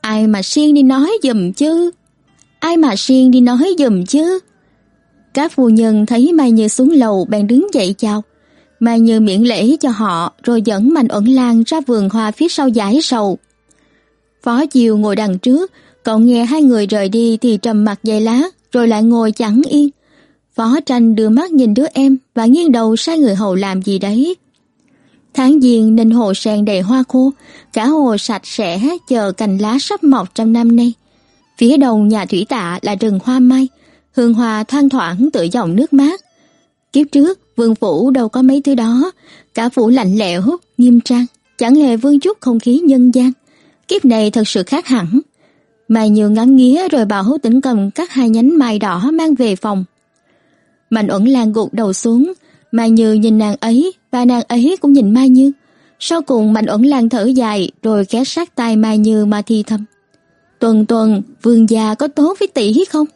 Ai mà siêng đi nói dùm chứ? Ai mà siêng đi nói dùm chứ? Các phu nhân thấy Mai Như xuống lầu bèn đứng dậy chào. Mai Như miễn lễ cho họ rồi dẫn Mạnh Uẩn Lan ra vườn hoa phía sau giải sầu. Phó Chiều ngồi đằng trước, cậu nghe hai người rời đi thì trầm mặt dày lá, rồi lại ngồi chẳng yên. Phó Tranh đưa mắt nhìn đứa em và nghiêng đầu sai người hầu làm gì đấy. Tháng giêng nên hồ sen đầy hoa khô, cả hồ sạch sẽ chờ cành lá sắp mọc trong năm nay. Phía đông nhà thủy tạ là rừng hoa mai, hương hoa thoang thoảng tựa dòng nước mát. Kiếp trước, vương phủ đâu có mấy thứ đó, cả phủ lạnh lẽo, nghiêm trang, chẳng hề vương chút không khí nhân gian. Kiếp này thật sự khác hẳn. Mai Như ngắm nghía rồi bảo hữu tỉnh cầm các hai nhánh mai đỏ mang về phòng. Mạnh ẩn lan gục đầu xuống, Mai Như nhìn nàng ấy và nàng ấy cũng nhìn Mai Như. Sau cùng Mạnh ẩn lan thở dài rồi ghé sát tai Mai Như mà thi thầm. Tuần tuần, vương gia có tốt với tỷ không?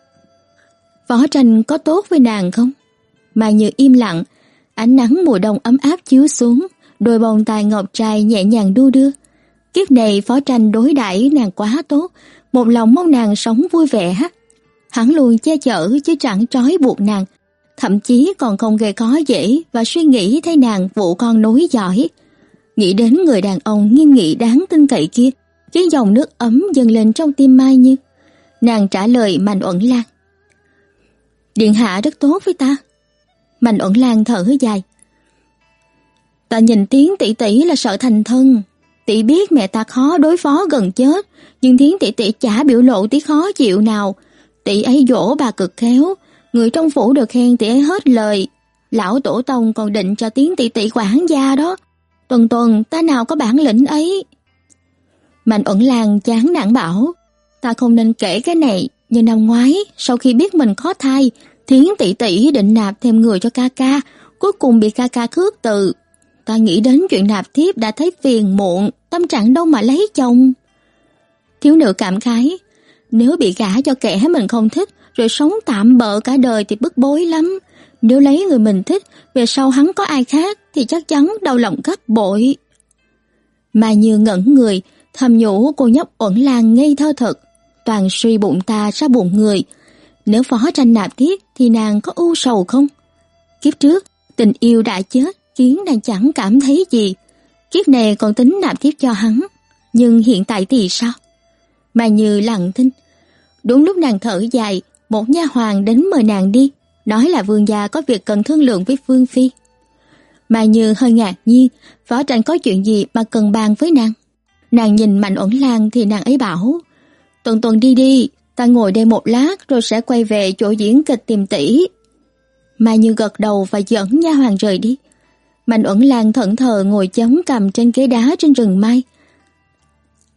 Võ tranh có tốt với nàng không? mai Như im lặng, ánh nắng mùa đông ấm áp chiếu xuống, đôi bông tai ngọc trai nhẹ nhàng đu đưa. Kiếp này Phó Tranh đối đãi nàng quá tốt, một lòng mong nàng sống vui vẻ. Hắn luôn che chở chứ chẳng trói buộc nàng, thậm chí còn không gây khó dễ và suy nghĩ thấy nàng vụ con nối giỏi. Nghĩ đến người đàn ông nghiêm nghị đáng tin cậy kia, khiến dòng nước ấm dâng lên trong tim Mai Như. Nàng trả lời Mạnh Uẩn Lan. Điện hạ rất tốt với ta. Mạnh Uẩn Lan thở dài. Ta nhìn tiếng tỷ tỷ là sợ thành thân. Tỷ biết mẹ ta khó đối phó gần chết, nhưng tiếng tỷ tỷ chả biểu lộ tí khó chịu nào. Tỷ ấy dỗ bà cực khéo, người trong phủ được khen tỷ hết lời. Lão tổ tông còn định cho tiếng tỷ tỷ quản gia đó. Tuần tuần ta nào có bản lĩnh ấy. Mạnh ẩn làng chán nản bảo, ta không nên kể cái này, nhưng năm ngoái sau khi biết mình khó thai, Thiến tỷ tỷ định nạp thêm người cho ca ca, cuối cùng bị ca ca khước từ. Ta nghĩ đến chuyện nạp thiếp đã thấy phiền muộn, tâm trạng đâu mà lấy chồng. Thiếu nữ cảm khái, nếu bị gả cho kẻ mình không thích, rồi sống tạm bợ cả đời thì bức bối lắm. Nếu lấy người mình thích, về sau hắn có ai khác thì chắc chắn đau lòng gấp bội. Mà như ngẩn người, thầm nhủ cô nhóc uẩn lan ngây thơ thật, toàn suy bụng ta ra bụng người. Nếu phó tranh nạp thiết thì nàng có u sầu không? Kiếp trước, tình yêu đã chết khiến nàng chẳng cảm thấy gì. Kiếp này còn tính nạp thiết cho hắn, nhưng hiện tại thì sao? Mà như lặng thinh. Đúng lúc nàng thở dài, một nha hoàng đến mời nàng đi, nói là vương gia có việc cần thương lượng với vương phi. Mà như hơi ngạc nhiên, võ tranh có chuyện gì mà cần bàn với nàng. Nàng nhìn Mạnh ổn Lan thì nàng ấy bảo, Tuần tuần đi đi, ta ngồi đây một lát rồi sẽ quay về chỗ diễn kịch tìm tỷ. mà Như gật đầu và dẫn nha hoàng rời đi. Mạnh ổn Lan thẫn thờ ngồi chống cằm trên ghế đá trên rừng mai.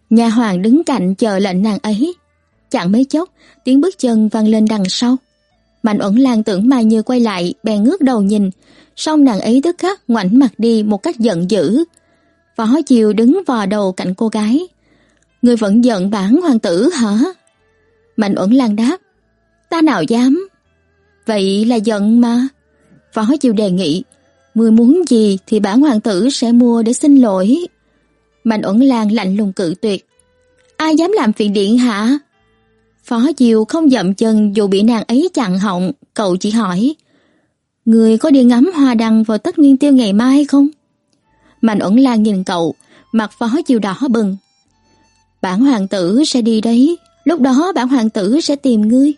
Nha hoàng đứng cạnh chờ lệnh nàng ấy. Chẳng mấy chốc, tiếng bước chân vang lên đằng sau. Mạnh Uẩn Lan tưởng Mai Như quay lại, bèn ngước đầu nhìn, song nàng ấy tức khắc ngoảnh mặt đi một cách giận dữ. Võ Chiều đứng vò đầu cạnh cô gái. Người vẫn giận bản hoàng tử hả? Mạnh Uẩn Lan đáp. Ta nào dám? Vậy là giận mà. Võ Chiều đề nghị. Người muốn gì thì bản hoàng tử sẽ mua để xin lỗi. Mạnh Uẩn Lan lạnh lùng cự tuyệt. Ai dám làm phiền điện hả? Phó Diều không dậm chân dù bị nàng ấy chặn họng, cậu chỉ hỏi. Người có đi ngắm hoa đăng vào tất Nguyên Tiêu ngày mai hay không? Mạnh ẩn lan nhìn cậu, mặt phó chiều đỏ bừng. Bản hoàng tử sẽ đi đấy, lúc đó bản hoàng tử sẽ tìm ngươi.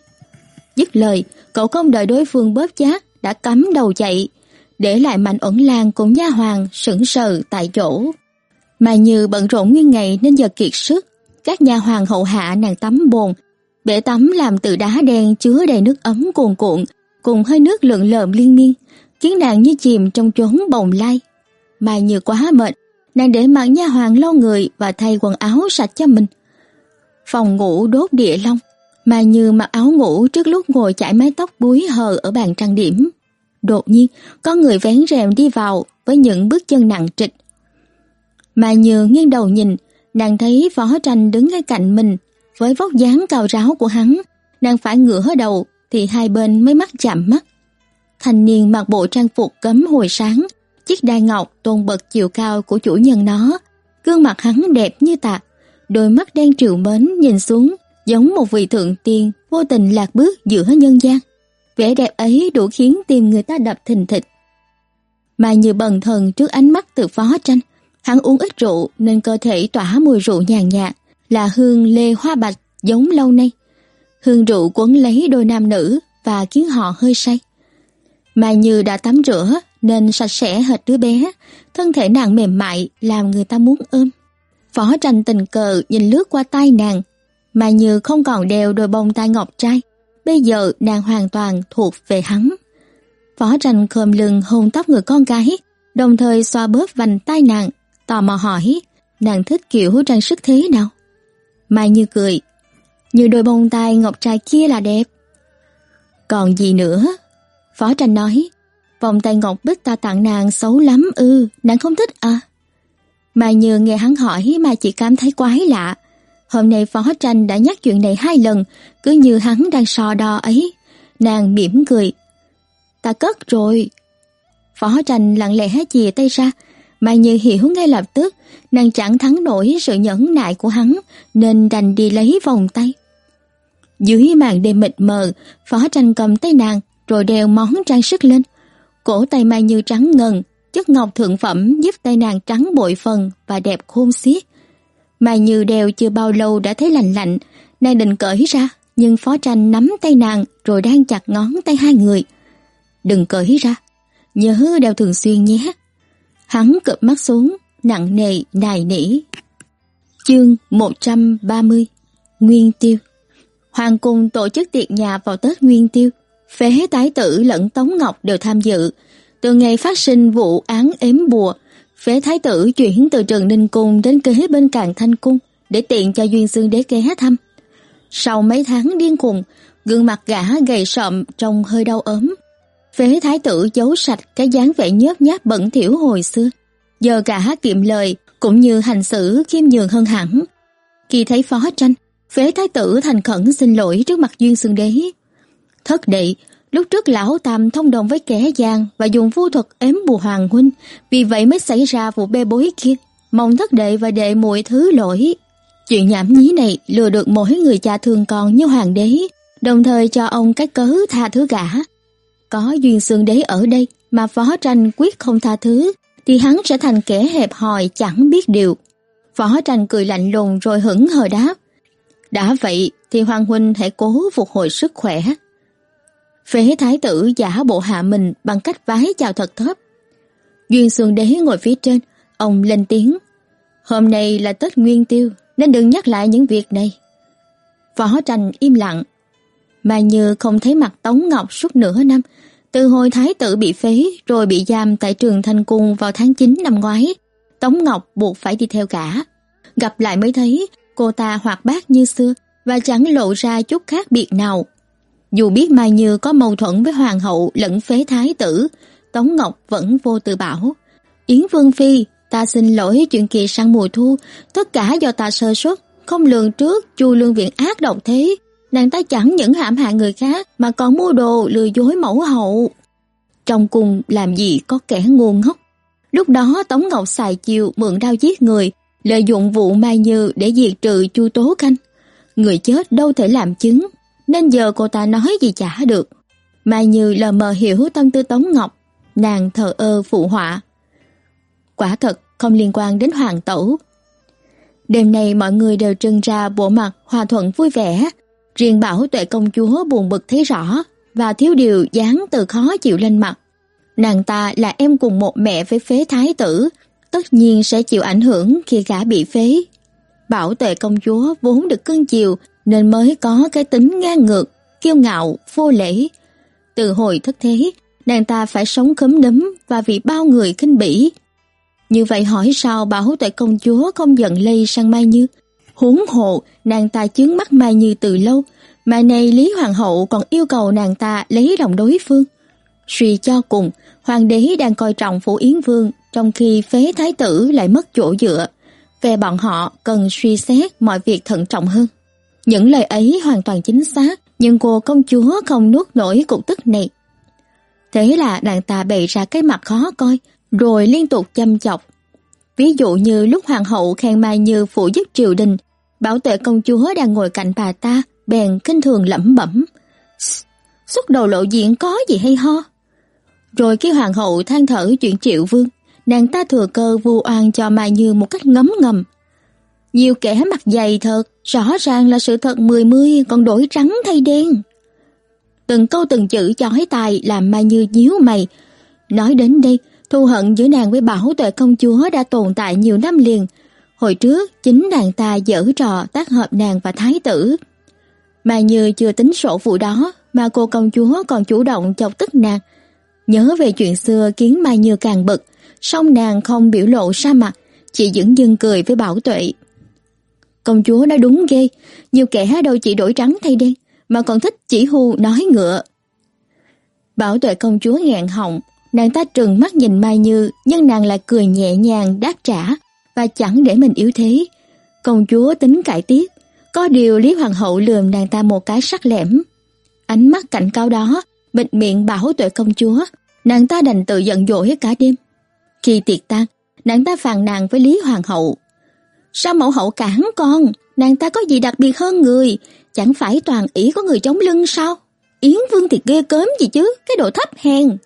Dứt lời, cậu không đợi đối phương bóp chát, đã cắm đầu chạy, để lại mạnh ẩn lan cùng nha hoàng sững sờ tại chỗ. Mà như bận rộn nguyên ngày nên giờ kiệt sức, các nhà hoàng hậu hạ nàng tắm bồn, bể tắm làm từ đá đen chứa đầy nước ấm cuồn cuộn, cùng hơi nước lượn lợm liên miên, khiến nàng như chìm trong chốn bồng lai. Mai Như quá mệt, nàng để mặc nha hoàng lau người và thay quần áo sạch cho mình. Phòng ngủ đốt địa long, Mai Như mặc áo ngủ trước lúc ngồi chải mái tóc búi hờ ở bàn trang điểm. Đột nhiên, có người vén rèm đi vào với những bước chân nặng trịch. Mai Như nghiêng đầu nhìn, nàng thấy Phó Tranh đứng ngay cạnh mình, với vóc dáng cao ráo của hắn, nàng phải ngửa đầu thì hai bên mới mắt chạm mắt. Thanh niên mặc bộ trang phục cấm hồi sáng, Chiếc đai ngọc tôn bật chiều cao của chủ nhân nó, gương mặt hắn đẹp như tạc, đôi mắt đen trìu mến nhìn xuống giống một vị thượng tiên vô tình lạc bước giữa nhân gian. Vẻ đẹp ấy đủ khiến tim người ta đập thình thịch. Mà như bần thần trước ánh mắt từ phó tranh, hắn uống ít rượu nên cơ thể tỏa mùi rượu nhàn nhạt, là hương lê hoa bạch giống lâu nay. Hương rượu quấn lấy đôi nam nữ và khiến họ hơi say. Mai như đã tắm rửa nên sạch sẽ hệt đứa bé, thân thể nàng mềm mại làm người ta muốn ôm. Phó tranh tình cờ nhìn lướt qua tay nàng, Mai như không còn đeo đôi bông tai ngọc trai, bây giờ nàng hoàn toàn thuộc về hắn. Phó tranh khom lưng hôn tóc người con gái, đồng thời xoa bóp vành tay nàng, tò mò hỏi, nàng thích kiểu trang sức thế nào? Mai Như cười, như đôi bông tai ngọc trai kia là đẹp. Còn gì nữa? Phó tranh nói, Vòng tay ngọc bích ta tặng nàng xấu lắm ư, nàng không thích à? Mai như nghe hắn hỏi mà chỉ cảm thấy quái lạ. Hôm nay phó tranh đã nhắc chuyện này hai lần, cứ như hắn đang so đo ấy. Nàng mỉm cười. ta cất rồi. Phó tranh lặng lẽ chìa tay ra, Mai Như hiểu ngay lập tức, nàng chẳng thắng nổi sự nhẫn nại của hắn, nên đành đi lấy vòng tay. Dưới màn đêm mịt mờ, Phó tranh cầm tay nàng, rồi đeo món trang sức lên. Cổ tay Mai Như trắng ngần, chất ngọc thượng phẩm giúp tay nàng trắng bội phần và đẹp khôn xiết. Mai Như đeo chưa bao lâu đã thấy lạnh lạnh, nàng định cởi ra, nhưng Phó Tranh nắm tay nàng rồi đang chặt ngón tay hai người. Đừng cởi ra, nhớ đeo thường xuyên nhé. Hắn cụp mắt xuống, nặng nề nài nỉ. Chương 130 Nguyên Tiêu Hoàng cung tổ chức tiệc nhà vào Tết Nguyên Tiêu. Phế tái tử lẫn Tống Ngọc đều tham dự. Từ ngày phát sinh vụ án ếm bùa, phế thái tử chuyển từ Trần Ninh Cung đến kế bên Càng Thanh Cung để tiện cho Duyên sương Đế ghé thăm. Sau mấy tháng điên khùng, gương mặt gã gầy sậm trong hơi đau ốm. Phế thái tử giấu sạch cái dáng vẻ nhớp nháp bẩn thỉu hồi xưa. Giờ cả kiệm lời cũng như hành xử khiêm nhường hơn hẳn. Khi thấy phó tranh, phế thái tử thành khẩn xin lỗi trước mặt Duyên Xương Đế. Thất đệ, lúc trước lão Tam thông đồng với kẻ gian và dùng vu thuật ếm bù hoàng huynh, vì vậy mới xảy ra vụ bê bối kia. Mong thất đệ và đệ muội thứ lỗi. Chuyện nhảm nhí này lừa được mỗi người cha thương con như hoàng đế, đồng thời cho ông cái cớ tha thứ gã. Có duyên xương đế ở đây mà phó tranh quyết không tha thứ, thì hắn sẽ thành kẻ hẹp hòi chẳng biết điều. Phó tranh cười lạnh lùng rồi hững hờ đáp. Đã vậy thì Hoàng Huynh hãy cố phục hồi sức khỏe. Phế thái tử giả bộ hạ mình bằng cách vái chào thật thấp. Duyên xương đế ngồi phía trên, ông lên tiếng. Hôm nay là Tết Nguyên Tiêu, nên đừng nhắc lại những việc này. Võ tranh im lặng, mà như không thấy mặt Tống Ngọc suốt nửa năm, từ hồi thái tử bị phế rồi bị giam tại trường Thanh Cung vào tháng 9 năm ngoái, Tống Ngọc buộc phải đi theo cả. Gặp lại mới thấy cô ta hoạt bát như xưa và chẳng lộ ra chút khác biệt nào. Dù biết Mai Như có mâu thuẫn với hoàng hậu lẫn phế thái tử, Tống Ngọc vẫn vô tư bảo. Yến Vương Phi, Ta xin lỗi chuyện kỳ sang mùa thu, tất cả do ta sơ suất, không lường trước Chu Lương Viện ác độc thế. Nàng ta chẳng những hãm hại người khác mà còn mua đồ lừa dối mẫu hậu. Trong cùng làm gì có kẻ ngu ngốc. Lúc đó Tống Ngọc xài chiều mượn đao giết người, lợi dụng vụ Mai Như để diệt trừ Chu Tố Khanh. Người chết đâu thể làm chứng, nên giờ cô ta nói gì chả được. Mai Như lờ mờ hiểu tâm tư Tống Ngọc, nàng thờ ơ phụ họa. Quả thật không liên quan đến hoàng tẩu. Đêm nay mọi người đều trưng ra bộ mặt hòa thuận vui vẻ, riêng bảo tuệ công chúa buồn bực thấy rõ và thiếu điều dáng từ khó chịu lên mặt. Nàng ta là em cùng một mẹ với phế thái tử, tất nhiên sẽ chịu ảnh hưởng khi gã bị phế. Bảo tuệ công chúa vốn được cưng chiều nên mới có cái tính ngang ngược, kiêu ngạo, vô lễ. Từ hồi thất thế, nàng ta phải sống khấm nấm và vì bao người khinh bỉ. Như vậy hỏi sao bảo tuệ công chúa không giận lây sang Mai Như? Huống hộ, nàng ta chướng mắt Mai Như từ lâu, mà nay Lý Hoàng hậu còn yêu cầu nàng ta lấy lòng đối phương. Suy cho cùng, hoàng đế đang coi trọng phủ Yến Vương, trong khi phế thái tử lại mất chỗ dựa. Về bọn họ cần suy xét mọi việc thận trọng hơn. Những lời ấy hoàn toàn chính xác, nhưng cô công chúa không nuốt nổi cục tức này. Thế là nàng ta bày ra cái mặt khó coi, rồi liên tục châm chọc. Ví dụ như lúc hoàng hậu khen Mai Như phụ giúp triều đình, bảo tệ công chúa đang ngồi cạnh bà ta, bèn kinh thường lẩm bẩm. Xuất đầu lộ diện có gì hay ho? Rồi khi hoàng hậu than thở chuyện triệu vương, nàng ta thừa cơ vu oan cho Mai Như một cách ngấm ngầm. Nhiều kẻ mặt dày thật, rõ ràng là sự thật mười mươi còn đổi trắng thay đen. Từng câu từng chữ chói tai làm Mai Như nhíu mày. Nói đến đây, Thù hận giữa nàng với Bảo Tuệ công chúa đã tồn tại nhiều năm liền. Hồi trước, chính nàng ta dở trò tác hợp nàng và thái tử. Mà như chưa tính sổ vụ đó, mà cô công chúa còn chủ động chọc tức nàng. Nhớ về chuyện xưa khiến Mai Như càng bực, song nàng không biểu lộ ra mặt, chỉ dững dưng cười với Bảo Tuệ. Công chúa nói đúng ghê, nhiều kẻ đâu chỉ đổi trắng thay đen, mà còn thích chỉ hù nói ngựa. Bảo Tuệ công chúa ngạn họng, Nàng ta trừng mắt nhìn Mai Như, nhưng nàng lại cười nhẹ nhàng đáp trả và chẳng để mình yếu thế. Công chúa tính cải tiết, có điều Lý Hoàng hậu lườm nàng ta một cái sắc lẻm. Ánh mắt cảnh cao đó bịt miệng bảo tuệ công chúa, nàng ta đành tự giận dỗi cả đêm. Khi tiệc tan, nàng ta phàn nàn với Lý Hoàng hậu. Sao mẫu hậu cản con, nàng ta có gì đặc biệt hơn người, chẳng phải toàn ý có người chống lưng sao? Yến Vương thì ghê cớm gì chứ, cái độ thấp hèn.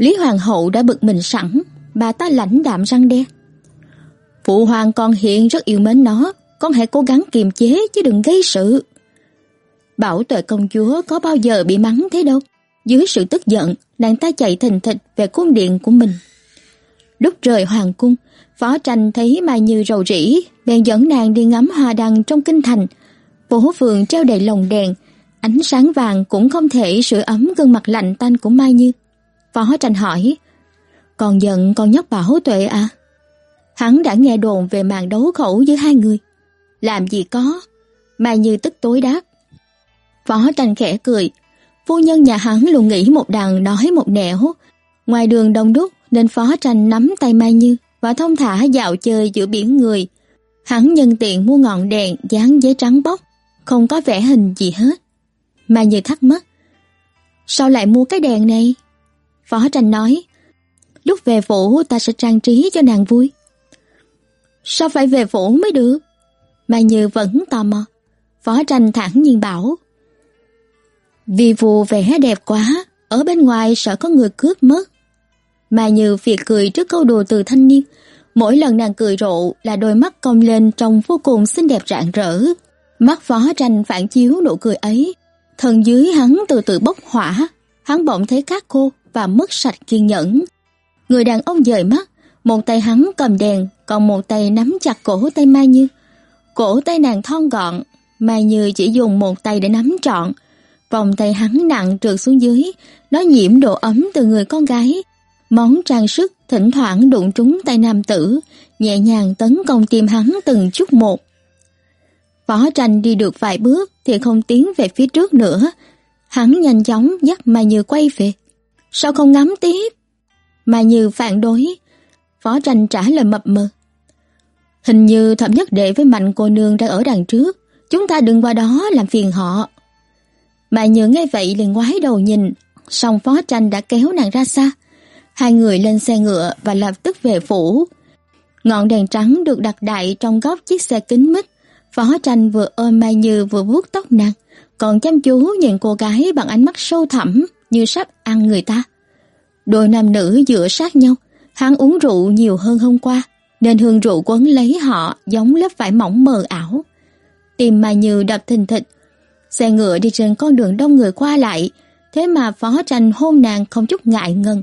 Lý Hoàng hậu đã bực mình sẵn, bà ta lãnh đạm răng đe. Phụ hoàng con hiện rất yêu mến nó, con hãy cố gắng kiềm chế chứ đừng gây sự. Bảo tuệ công chúa có bao giờ bị mắng thế đâu. Dưới sự tức giận, nàng ta chạy thình thịch về cung điện của mình. Lúc rời hoàng cung, Phó Tranh thấy Mai Như rầu rĩ, bèn dẫn nàng đi ngắm hoa đăng trong kinh thành. Phố phường treo đầy lồng đèn, ánh sáng vàng cũng không thể sửa ấm gương mặt lạnh tanh của Mai Như. Phó Tranh hỏi, còn giận con nhóc Bảo Tuệ à? Hắn đã nghe đồn về màn đấu khẩu giữa hai người. Làm gì có? Mai Như tức tối đáp. Phó Tranh khẽ cười. Phu nhân nhà hắn luôn nghĩ một đằng nói một nẻo. Ngoài đường đông đúc nên Phó Tranh nắm tay Mai Như và thông thả dạo chơi giữa biển người. Hắn nhân tiện mua ngọn đèn dán giấy trắng bóc, không có vẽ hình gì hết. Mai Như thắc mắc. Sao lại mua cái đèn này? Phó Tranh nói. Lúc về phủ ta sẽ trang trí cho nàng vui. Sao phải về phủ mới được? Mai Như vẫn tò mò. Phó Tranh thẳng nhiên bảo. Vì vù vẻ đẹp quá, ở bên ngoài sợ có người cướp mất. Mai Như việc cười trước câu đùa từ thanh niên. Mỗi lần nàng cười rộ là đôi mắt cong lên trông vô cùng xinh đẹp rạng rỡ. Mắt phó tranh phản chiếu nụ cười ấy. Thần dưới hắn từ từ bốc hỏa. Hắn bỗng thấy các cô và mất sạch kiên nhẫn. Người đàn ông dời mắt, một tay hắn cầm đèn, còn một tay nắm chặt cổ tay Mai Như. Cổ tay nàng thon gọn, Mai Như chỉ dùng một tay để nắm trọn. Vòng tay hắn nặng trượt xuống dưới, nó nhiễm độ ấm từ người con gái. Món trang sức thỉnh thoảng đụng trúng tay nam tử, nhẹ nhàng tấn công tim hắn từng chút một. Phó tranh đi được vài bước thì không tiến về phía trước nữa. Hắn nhanh chóng dắt Mai Như quay về. Sao không ngắm tiếp? mà Như phản đối. Phó tranh trả lời mập mờ. Hình như thẩm nhất đệ với mạnh cô nương đang ở đằng trước. Chúng ta đừng qua đó làm phiền họ. Mà Như nghe vậy liền ngoái đầu nhìn. Xong phó tranh đã kéo nàng ra xa. Hai người lên xe ngựa và lập tức về phủ. Ngọn đèn trắng được đặt đại trong góc chiếc xe kính mít. Phó tranh vừa ôm Mai Như vừa vuốt tóc nàng, còn chăm chú nhìn cô gái bằng ánh mắt sâu thẳm như sắp ăn người ta. Đôi nam nữ dựa sát nhau, hắn uống rượu nhiều hơn hôm qua, nên hương rượu quấn lấy họ giống lớp vải mỏng mờ ảo. Tim Mai Như đập thình thịch, xe ngựa đi trên con đường đông người qua lại, thế mà phó tranh hôn nàng không chút ngại ngần.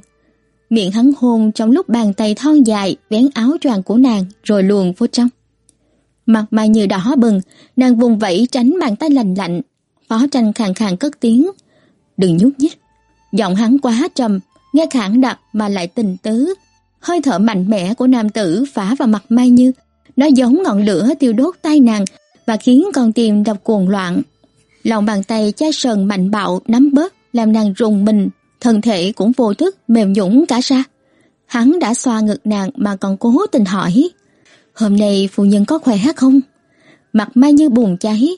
Miệng hắn hôn trong lúc bàn tay thon dài vén áo choàng của nàng rồi luồn vô trong. Mặt Mai Như đỏ bừng, nàng vùng vẫy tránh bàn tay lạnh lạnh. Phó tranh khàn khàn cất tiếng. Đừng nhúc nhích. Giọng hắn quá trầm, nghe khẳng đặc mà lại tình tứ. Hơi thở mạnh mẽ của nam tử phá vào mặt Mai Như. Nó giống ngọn lửa tiêu đốt tay nàng và khiến con tim đập cuồng loạn. Lòng bàn tay chai sờn mạnh bạo nắm bớt làm nàng rùng mình, thân thể cũng vô thức mềm nhũng cả ra. Hắn đã xoa ngực nàng mà còn cố tình hỏi. Hôm nay phu nhân có khỏe không? Mặt Mai Như buồn cháy.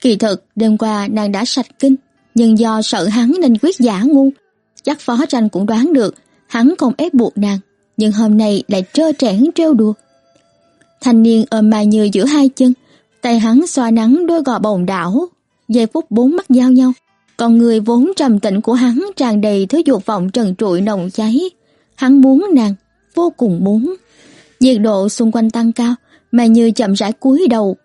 Kỳ thực đêm qua nàng đã sạch kinh, nhưng do sợ hắn nên quyết giả ngu. Chắc phó tranh cũng đoán được, hắn không ép buộc nàng, nhưng hôm nay lại trơ trẽn trêu đùa. Thanh niên ôm Mai Như giữa hai chân, tay hắn xoa nắng đôi gò bồng đảo, giây phút bốn mắt giao nhau. Còn người vốn trầm tĩnh của hắn tràn đầy thứ dục vọng trần trụi nồng cháy. Hắn muốn nàng, vô cùng muốn. Nhiệt độ xung quanh tăng cao, mà như chậm rãi cúi đầu.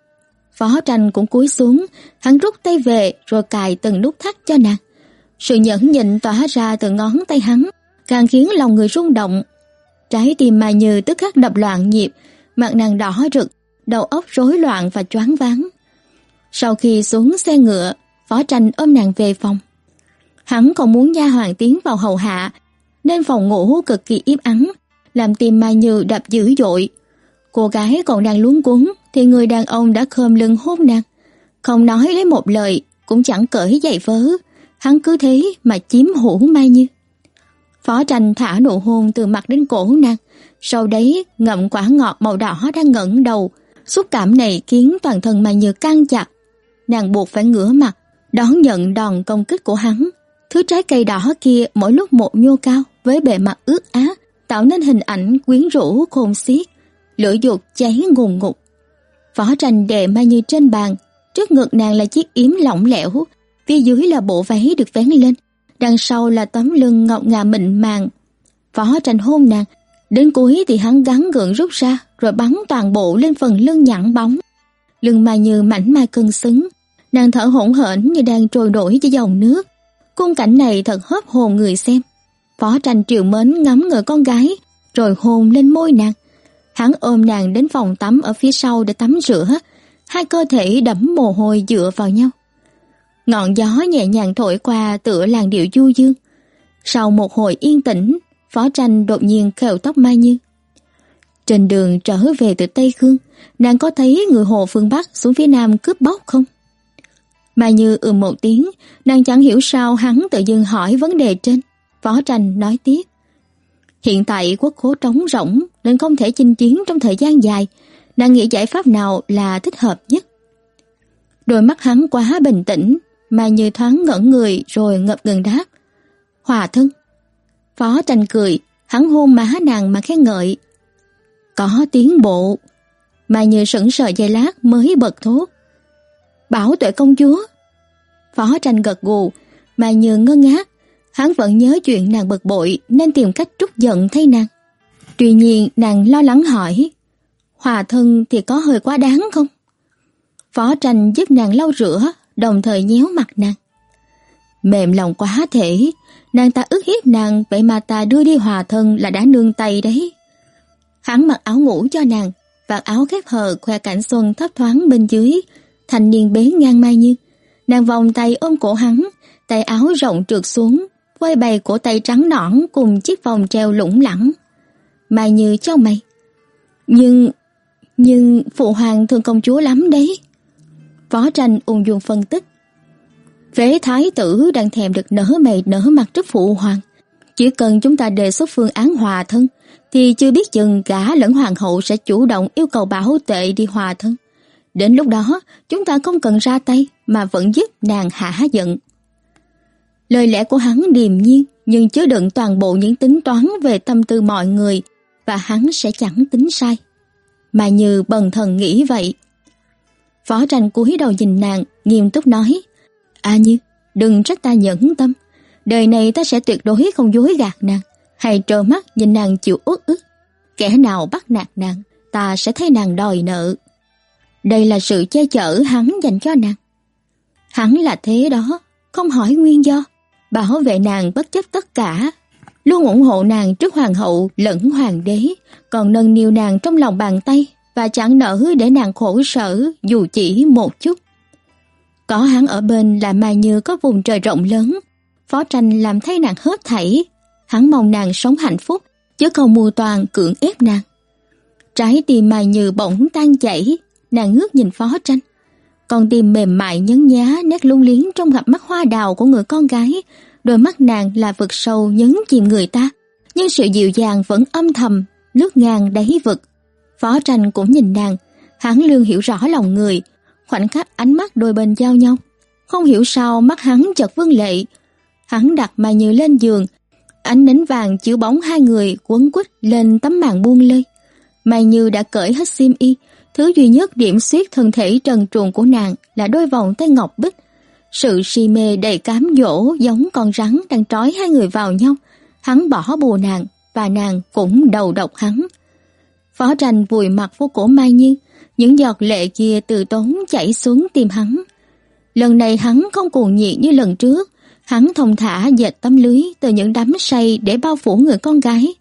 Phó tranh cũng cúi xuống, hắn rút tay về rồi cài từng nút thắt cho nàng. Sự nhẫn nhịn tỏa ra từ ngón tay hắn, càng khiến lòng người rung động. Trái tim mà như tức khắc đập loạn nhịp, mặt nàng đỏ rực, đầu óc rối loạn và choáng váng. Sau khi xuống xe ngựa, Phó tranh ôm nàng về phòng. Hắn còn muốn nha hoàng tiến vào hầu hạ, nên phòng ngủ cực kỳ im ắng, làm tim Mai Như đập dữ dội. Cô gái còn đang luống cuống thì người đàn ông đã khom lưng hôn nàng. Không nói lấy một lời, cũng chẳng cởi giày vớ. Hắn cứ thế mà chiếm hữu Mai Như. Phó tranh thả nụ hôn từ mặt đến cổ nàng, sau đấy ngậm quả ngọt màu đỏ đang ngẩng đầu. Xúc cảm này khiến toàn thân Mai Như căng chặt. Nàng buộc phải ngửa mặt, đón nhận đòn công kích của hắn. Thứ trái cây đỏ kia mỗi lúc một nhô cao với bề mặt ướt át, tạo nên hình ảnh quyến rũ khôn xiết, lửa dục cháy ngùn ngục, Võ tranh đè Mai Như trên bàn, trước ngực nàng là chiếc yếm lỏng lẻo, phía dưới là bộ váy được vén lên, đằng sau là tấm lưng ngọc ngà mịn màng. Võ tranh hôn nàng, đến cuối thì hắn gắn gượng rút ra rồi bắn toàn bộ lên phần lưng nhẵn bóng. Lưng Mai Như mảnh mai cân xứng, nàng thở hổn hển như đang trôi nổi dưới dòng nước. Cung cảnh này thật hớp hồn người xem. Phó tranh triều mến ngắm người con gái, rồi hôn lên môi nàng. Hắn ôm nàng đến phòng tắm ở phía sau để tắm rửa, hai cơ thể đẫm mồ hôi dựa vào nhau. Ngọn gió nhẹ nhàng thổi qua tựa làn điệu du dương. Sau một hồi yên tĩnh, Phó tranh đột nhiên khều tóc Mai Như. Trên đường trở về từ Tây Khương, nàng có thấy người Hồ phương Bắc xuống phía Nam cướp bóc không? Mai Như ừ một tiếng, nàng chẳng hiểu sao hắn tự dưng hỏi vấn đề trên. Phó tranh nói tiếp. Hiện tại quốc khố trống rỗng nên không thể chinh chiến trong thời gian dài. Nàng nghĩ giải pháp nào là thích hợp nhất? Đôi mắt hắn quá bình tĩnh, mà như thoáng ngẩn người rồi ngập ngừng đáp. Hòa thân. Phó tranh cười, hắn hôn má nàng mà khen ngợi. Có tiến bộ. Mà như sững sờ giây lát mới bật thốt. Bảo tuệ công chúa. Phó tranh gật gù, mà như ngơ ngác, Hắn vẫn nhớ chuyện nàng bực bội nên tìm cách trút giận thay nàng. Tuy nhiên nàng lo lắng hỏi, hòa thân thì có hơi quá đáng không? Phó tranh giúp nàng lau rửa, đồng thời nhéo mặt nàng. Mềm lòng quá thể, nàng ta ức hiếp nàng vậy mà ta đưa đi hòa thân là đã nương tay đấy. Hắn mặc áo ngủ cho nàng, vạt áo khép hờ khoe cảnh xuân thấp thoáng bên dưới, thành niên bế ngang mai như. Nàng vòng tay ôm cổ hắn, tay áo rộng trượt xuống, quay bày cổ tay trắng nõn cùng chiếc vòng treo lủng lẳng. Mai Như cho mày. Nhưng, nhưng phụ hoàng thương công chúa lắm đấy. Phó tranh ung dung phân tích. Vế thái tử đang thèm được nở mày nở mặt trước phụ hoàng. Chỉ cần chúng ta đề xuất phương án hòa thân, thì chưa biết chừng cả lẫn hoàng hậu sẽ chủ động yêu cầu bảo tệ đi hòa thân. Đến lúc đó, chúng ta không cần ra tay mà vẫn giúp nàng hạ giận. Lời lẽ của hắn điềm nhiên nhưng chứa đựng toàn bộ những tính toán về tâm tư mọi người và hắn sẽ chẳng tính sai. Mà như bần thần nghĩ vậy. Phó tranh cúi đầu nhìn nàng, nghiêm túc nói A Như, đừng trách ta nhẫn tâm. Đời này ta sẽ tuyệt đối không dối gạt nàng, hay trơ mắt nhìn nàng chịu uất ức. Kẻ nào bắt nạt nàng, ta sẽ thấy nàng đòi nợ. Đây là sự che chở hắn dành cho nàng. Hắn là thế đó, không hỏi nguyên do bảo vệ nàng bất chấp tất cả, luôn ủng hộ nàng trước hoàng hậu lẫn hoàng đế, còn nâng niu nàng trong lòng bàn tay và chẳng nỡ để nàng khổ sở dù chỉ một chút. Có hắn ở bên là Mai Như có vùng trời rộng lớn, phó tranh làm thay nàng hết thảy, hắn mong nàng sống hạnh phúc, chứ không mưu toàn cưỡng ép nàng. Trái tim Mai Như bỗng tan chảy, nàng ngước nhìn phó tranh. Con tim mềm mại nhấn nhá nét lung liếng trong gặp mắt hoa đào của người con gái, đôi mắt nàng là vực sâu nhấn chìm người ta, nhưng sự dịu dàng vẫn âm thầm, lướt ngang đáy vực. Phó tranh cũng nhìn nàng, hắn lương hiểu rõ lòng người, khoảnh khắc ánh mắt đôi bên giao nhau. Không hiểu sao mắt hắn chợt vương lệ, hắn đặt mà Như lên giường, ánh nến vàng chiếu bóng hai người quấn quýt lên tấm màn buông lơi. Mai Như đã cởi hết xiêm y, Thứ duy nhất điểm xuyết thân thể trần truồng của nàng là đôi vòng tay ngọc bích. Sự si mê đầy cám dỗ giống con rắn đang trói hai người vào nhau. Hắn bỏ bùa nàng và nàng cũng đầu độc hắn. Phó tranh vùi mặt vô cổ Mai Như, những giọt lệ kia từ tốn chảy xuống tim hắn. Lần này hắn không cuồng nhiệt như lần trước, hắn thông thả dệt tấm lưới từ những đám say để bao phủ người con gái.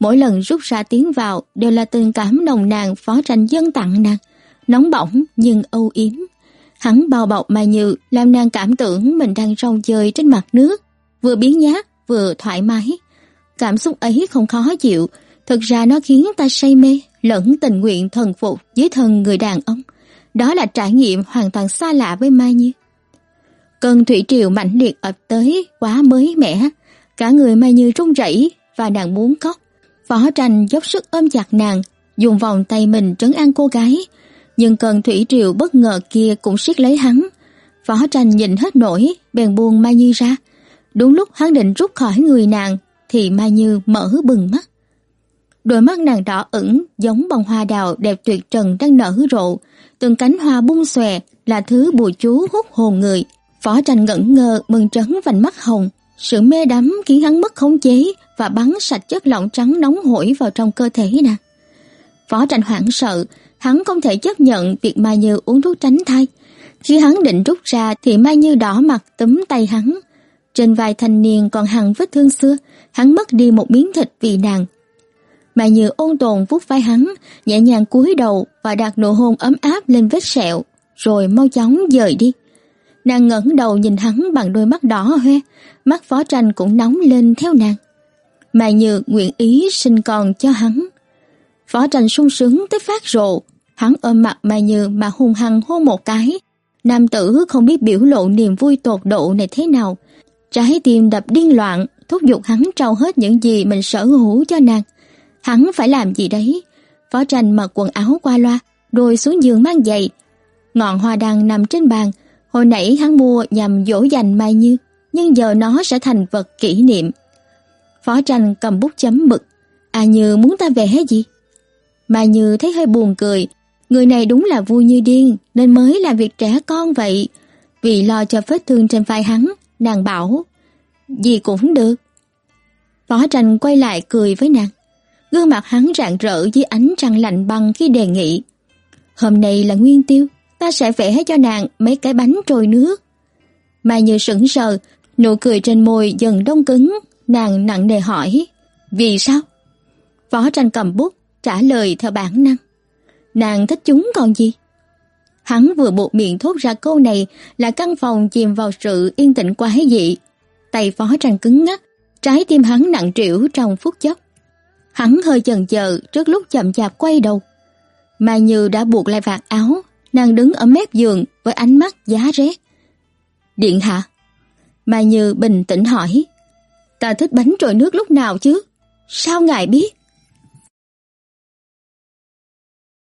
Mỗi lần rút ra tiếng vào đều là tình cảm nồng nàn phó tranh dân tặng nàng, nóng bỏng nhưng âu yếm. Hắn bao bọc Mai Như làm nàng cảm tưởng mình đang rong chơi trên mặt nước, vừa biến nhát vừa thoải mái. Cảm xúc ấy không khó chịu, thực ra nó khiến ta say mê, lẫn tình nguyện thần phục dưới thân người đàn ông. Đó là trải nghiệm hoàn toàn xa lạ với Mai Như. Cơn thủy triều mạnh liệt ập tới quá mới mẻ, cả người Mai Như run rẩy và nàng muốn khóc. Phó tranh dốc sức ôm chặt nàng, dùng vòng tay mình trấn an cô gái, nhưng cơn thủy triều bất ngờ kia cũng siết lấy hắn. Phó tranh nhìn hết nổi, bèn buông Mai Nhi ra. Đúng lúc hắn định rút khỏi người nàng thì Mai Như mở bừng mắt. Đôi mắt nàng đỏ ửng giống bông hoa đào đẹp tuyệt trần đang nở rộ, từng cánh hoa bung xòe là thứ bùa chú hút hồn người. Phó Tranh ngẩn ngơ mừng trấn vành mắt hồng, sự mê đắm khiến hắn mất khống chế và bắn sạch chất lỏng trắng nóng hổi vào trong cơ thể nàng. Phó Tranh hoảng sợ, hắn không thể chấp nhận việc Mai Như uống thuốc tránh thai. Khi hắn định rút ra thì Mai Như đỏ mặt túm tay hắn. Trên vai thanh niên còn hằn vết thương xưa, hắn mất đi một miếng thịt vì nàng. Mai Như ôn tồn vuốt vai hắn, nhẹ nhàng cúi đầu và đặt nụ hôn ấm áp lên vết sẹo, rồi mau chóng dời đi. Nàng ngẩng đầu nhìn hắn bằng đôi mắt đỏ hoe, mắt phó tranh cũng nóng lên theo nàng. Mai Như nguyện ý sinh con cho hắn. Phó tranh sung sướng tới phát rộ, hắn ôm mặt Mai Như mà hung hăng hôn một cái. Nam tử không biết biểu lộ niềm vui tột độ này thế nào. Trái tim đập điên loạn, thúc giục hắn trao hết những gì mình sở hữu cho nàng. Hắn phải làm gì đấy? Phó tranh mặc quần áo qua loa, rồi xuống giường mang giày. Ngọn hoa đăng nằm trên bàn, hồi nãy hắn mua nhằm dỗ dành Mai Như, nhưng giờ nó sẽ thành vật kỷ niệm. Phó tranh cầm bút chấm mực. À Như muốn ta về hết gì? Mai Như thấy hơi buồn cười. Người này đúng là vui như điên, nên mới làm việc trẻ con vậy. Vì lo cho vết thương trên vai hắn, nàng bảo, gì cũng được. Phó tranh quay lại cười với nàng. Gương mặt hắn rạng rỡ dưới ánh trăng lạnh băng khi đề nghị. Hôm nay là nguyên tiêu, ta sẽ vẽ cho nàng mấy cái bánh trôi nước. Mai Như sững sờ, nụ cười trên môi dần đông cứng, nàng nặng nề hỏi, vì sao? Phó tranh cầm bút, trả lời theo bản năng. Nàng thích chúng còn gì? Hắn vừa buộc miệng thốt ra câu này là căn phòng chìm vào sự yên tĩnh quái dị. Tay phó tranh cứng ngắc, trái tim hắn nặng trĩu trong phút chốc. Hắn hơi chần chờ trước lúc chậm chạp quay đầu. mà Như đã buộc lại vạt áo, nàng đứng ở mép giường với ánh mắt giá rét. Điện hạ? mà Như bình tĩnh hỏi. Ta thích bánh trôi nước lúc nào chứ? Sao ngài biết?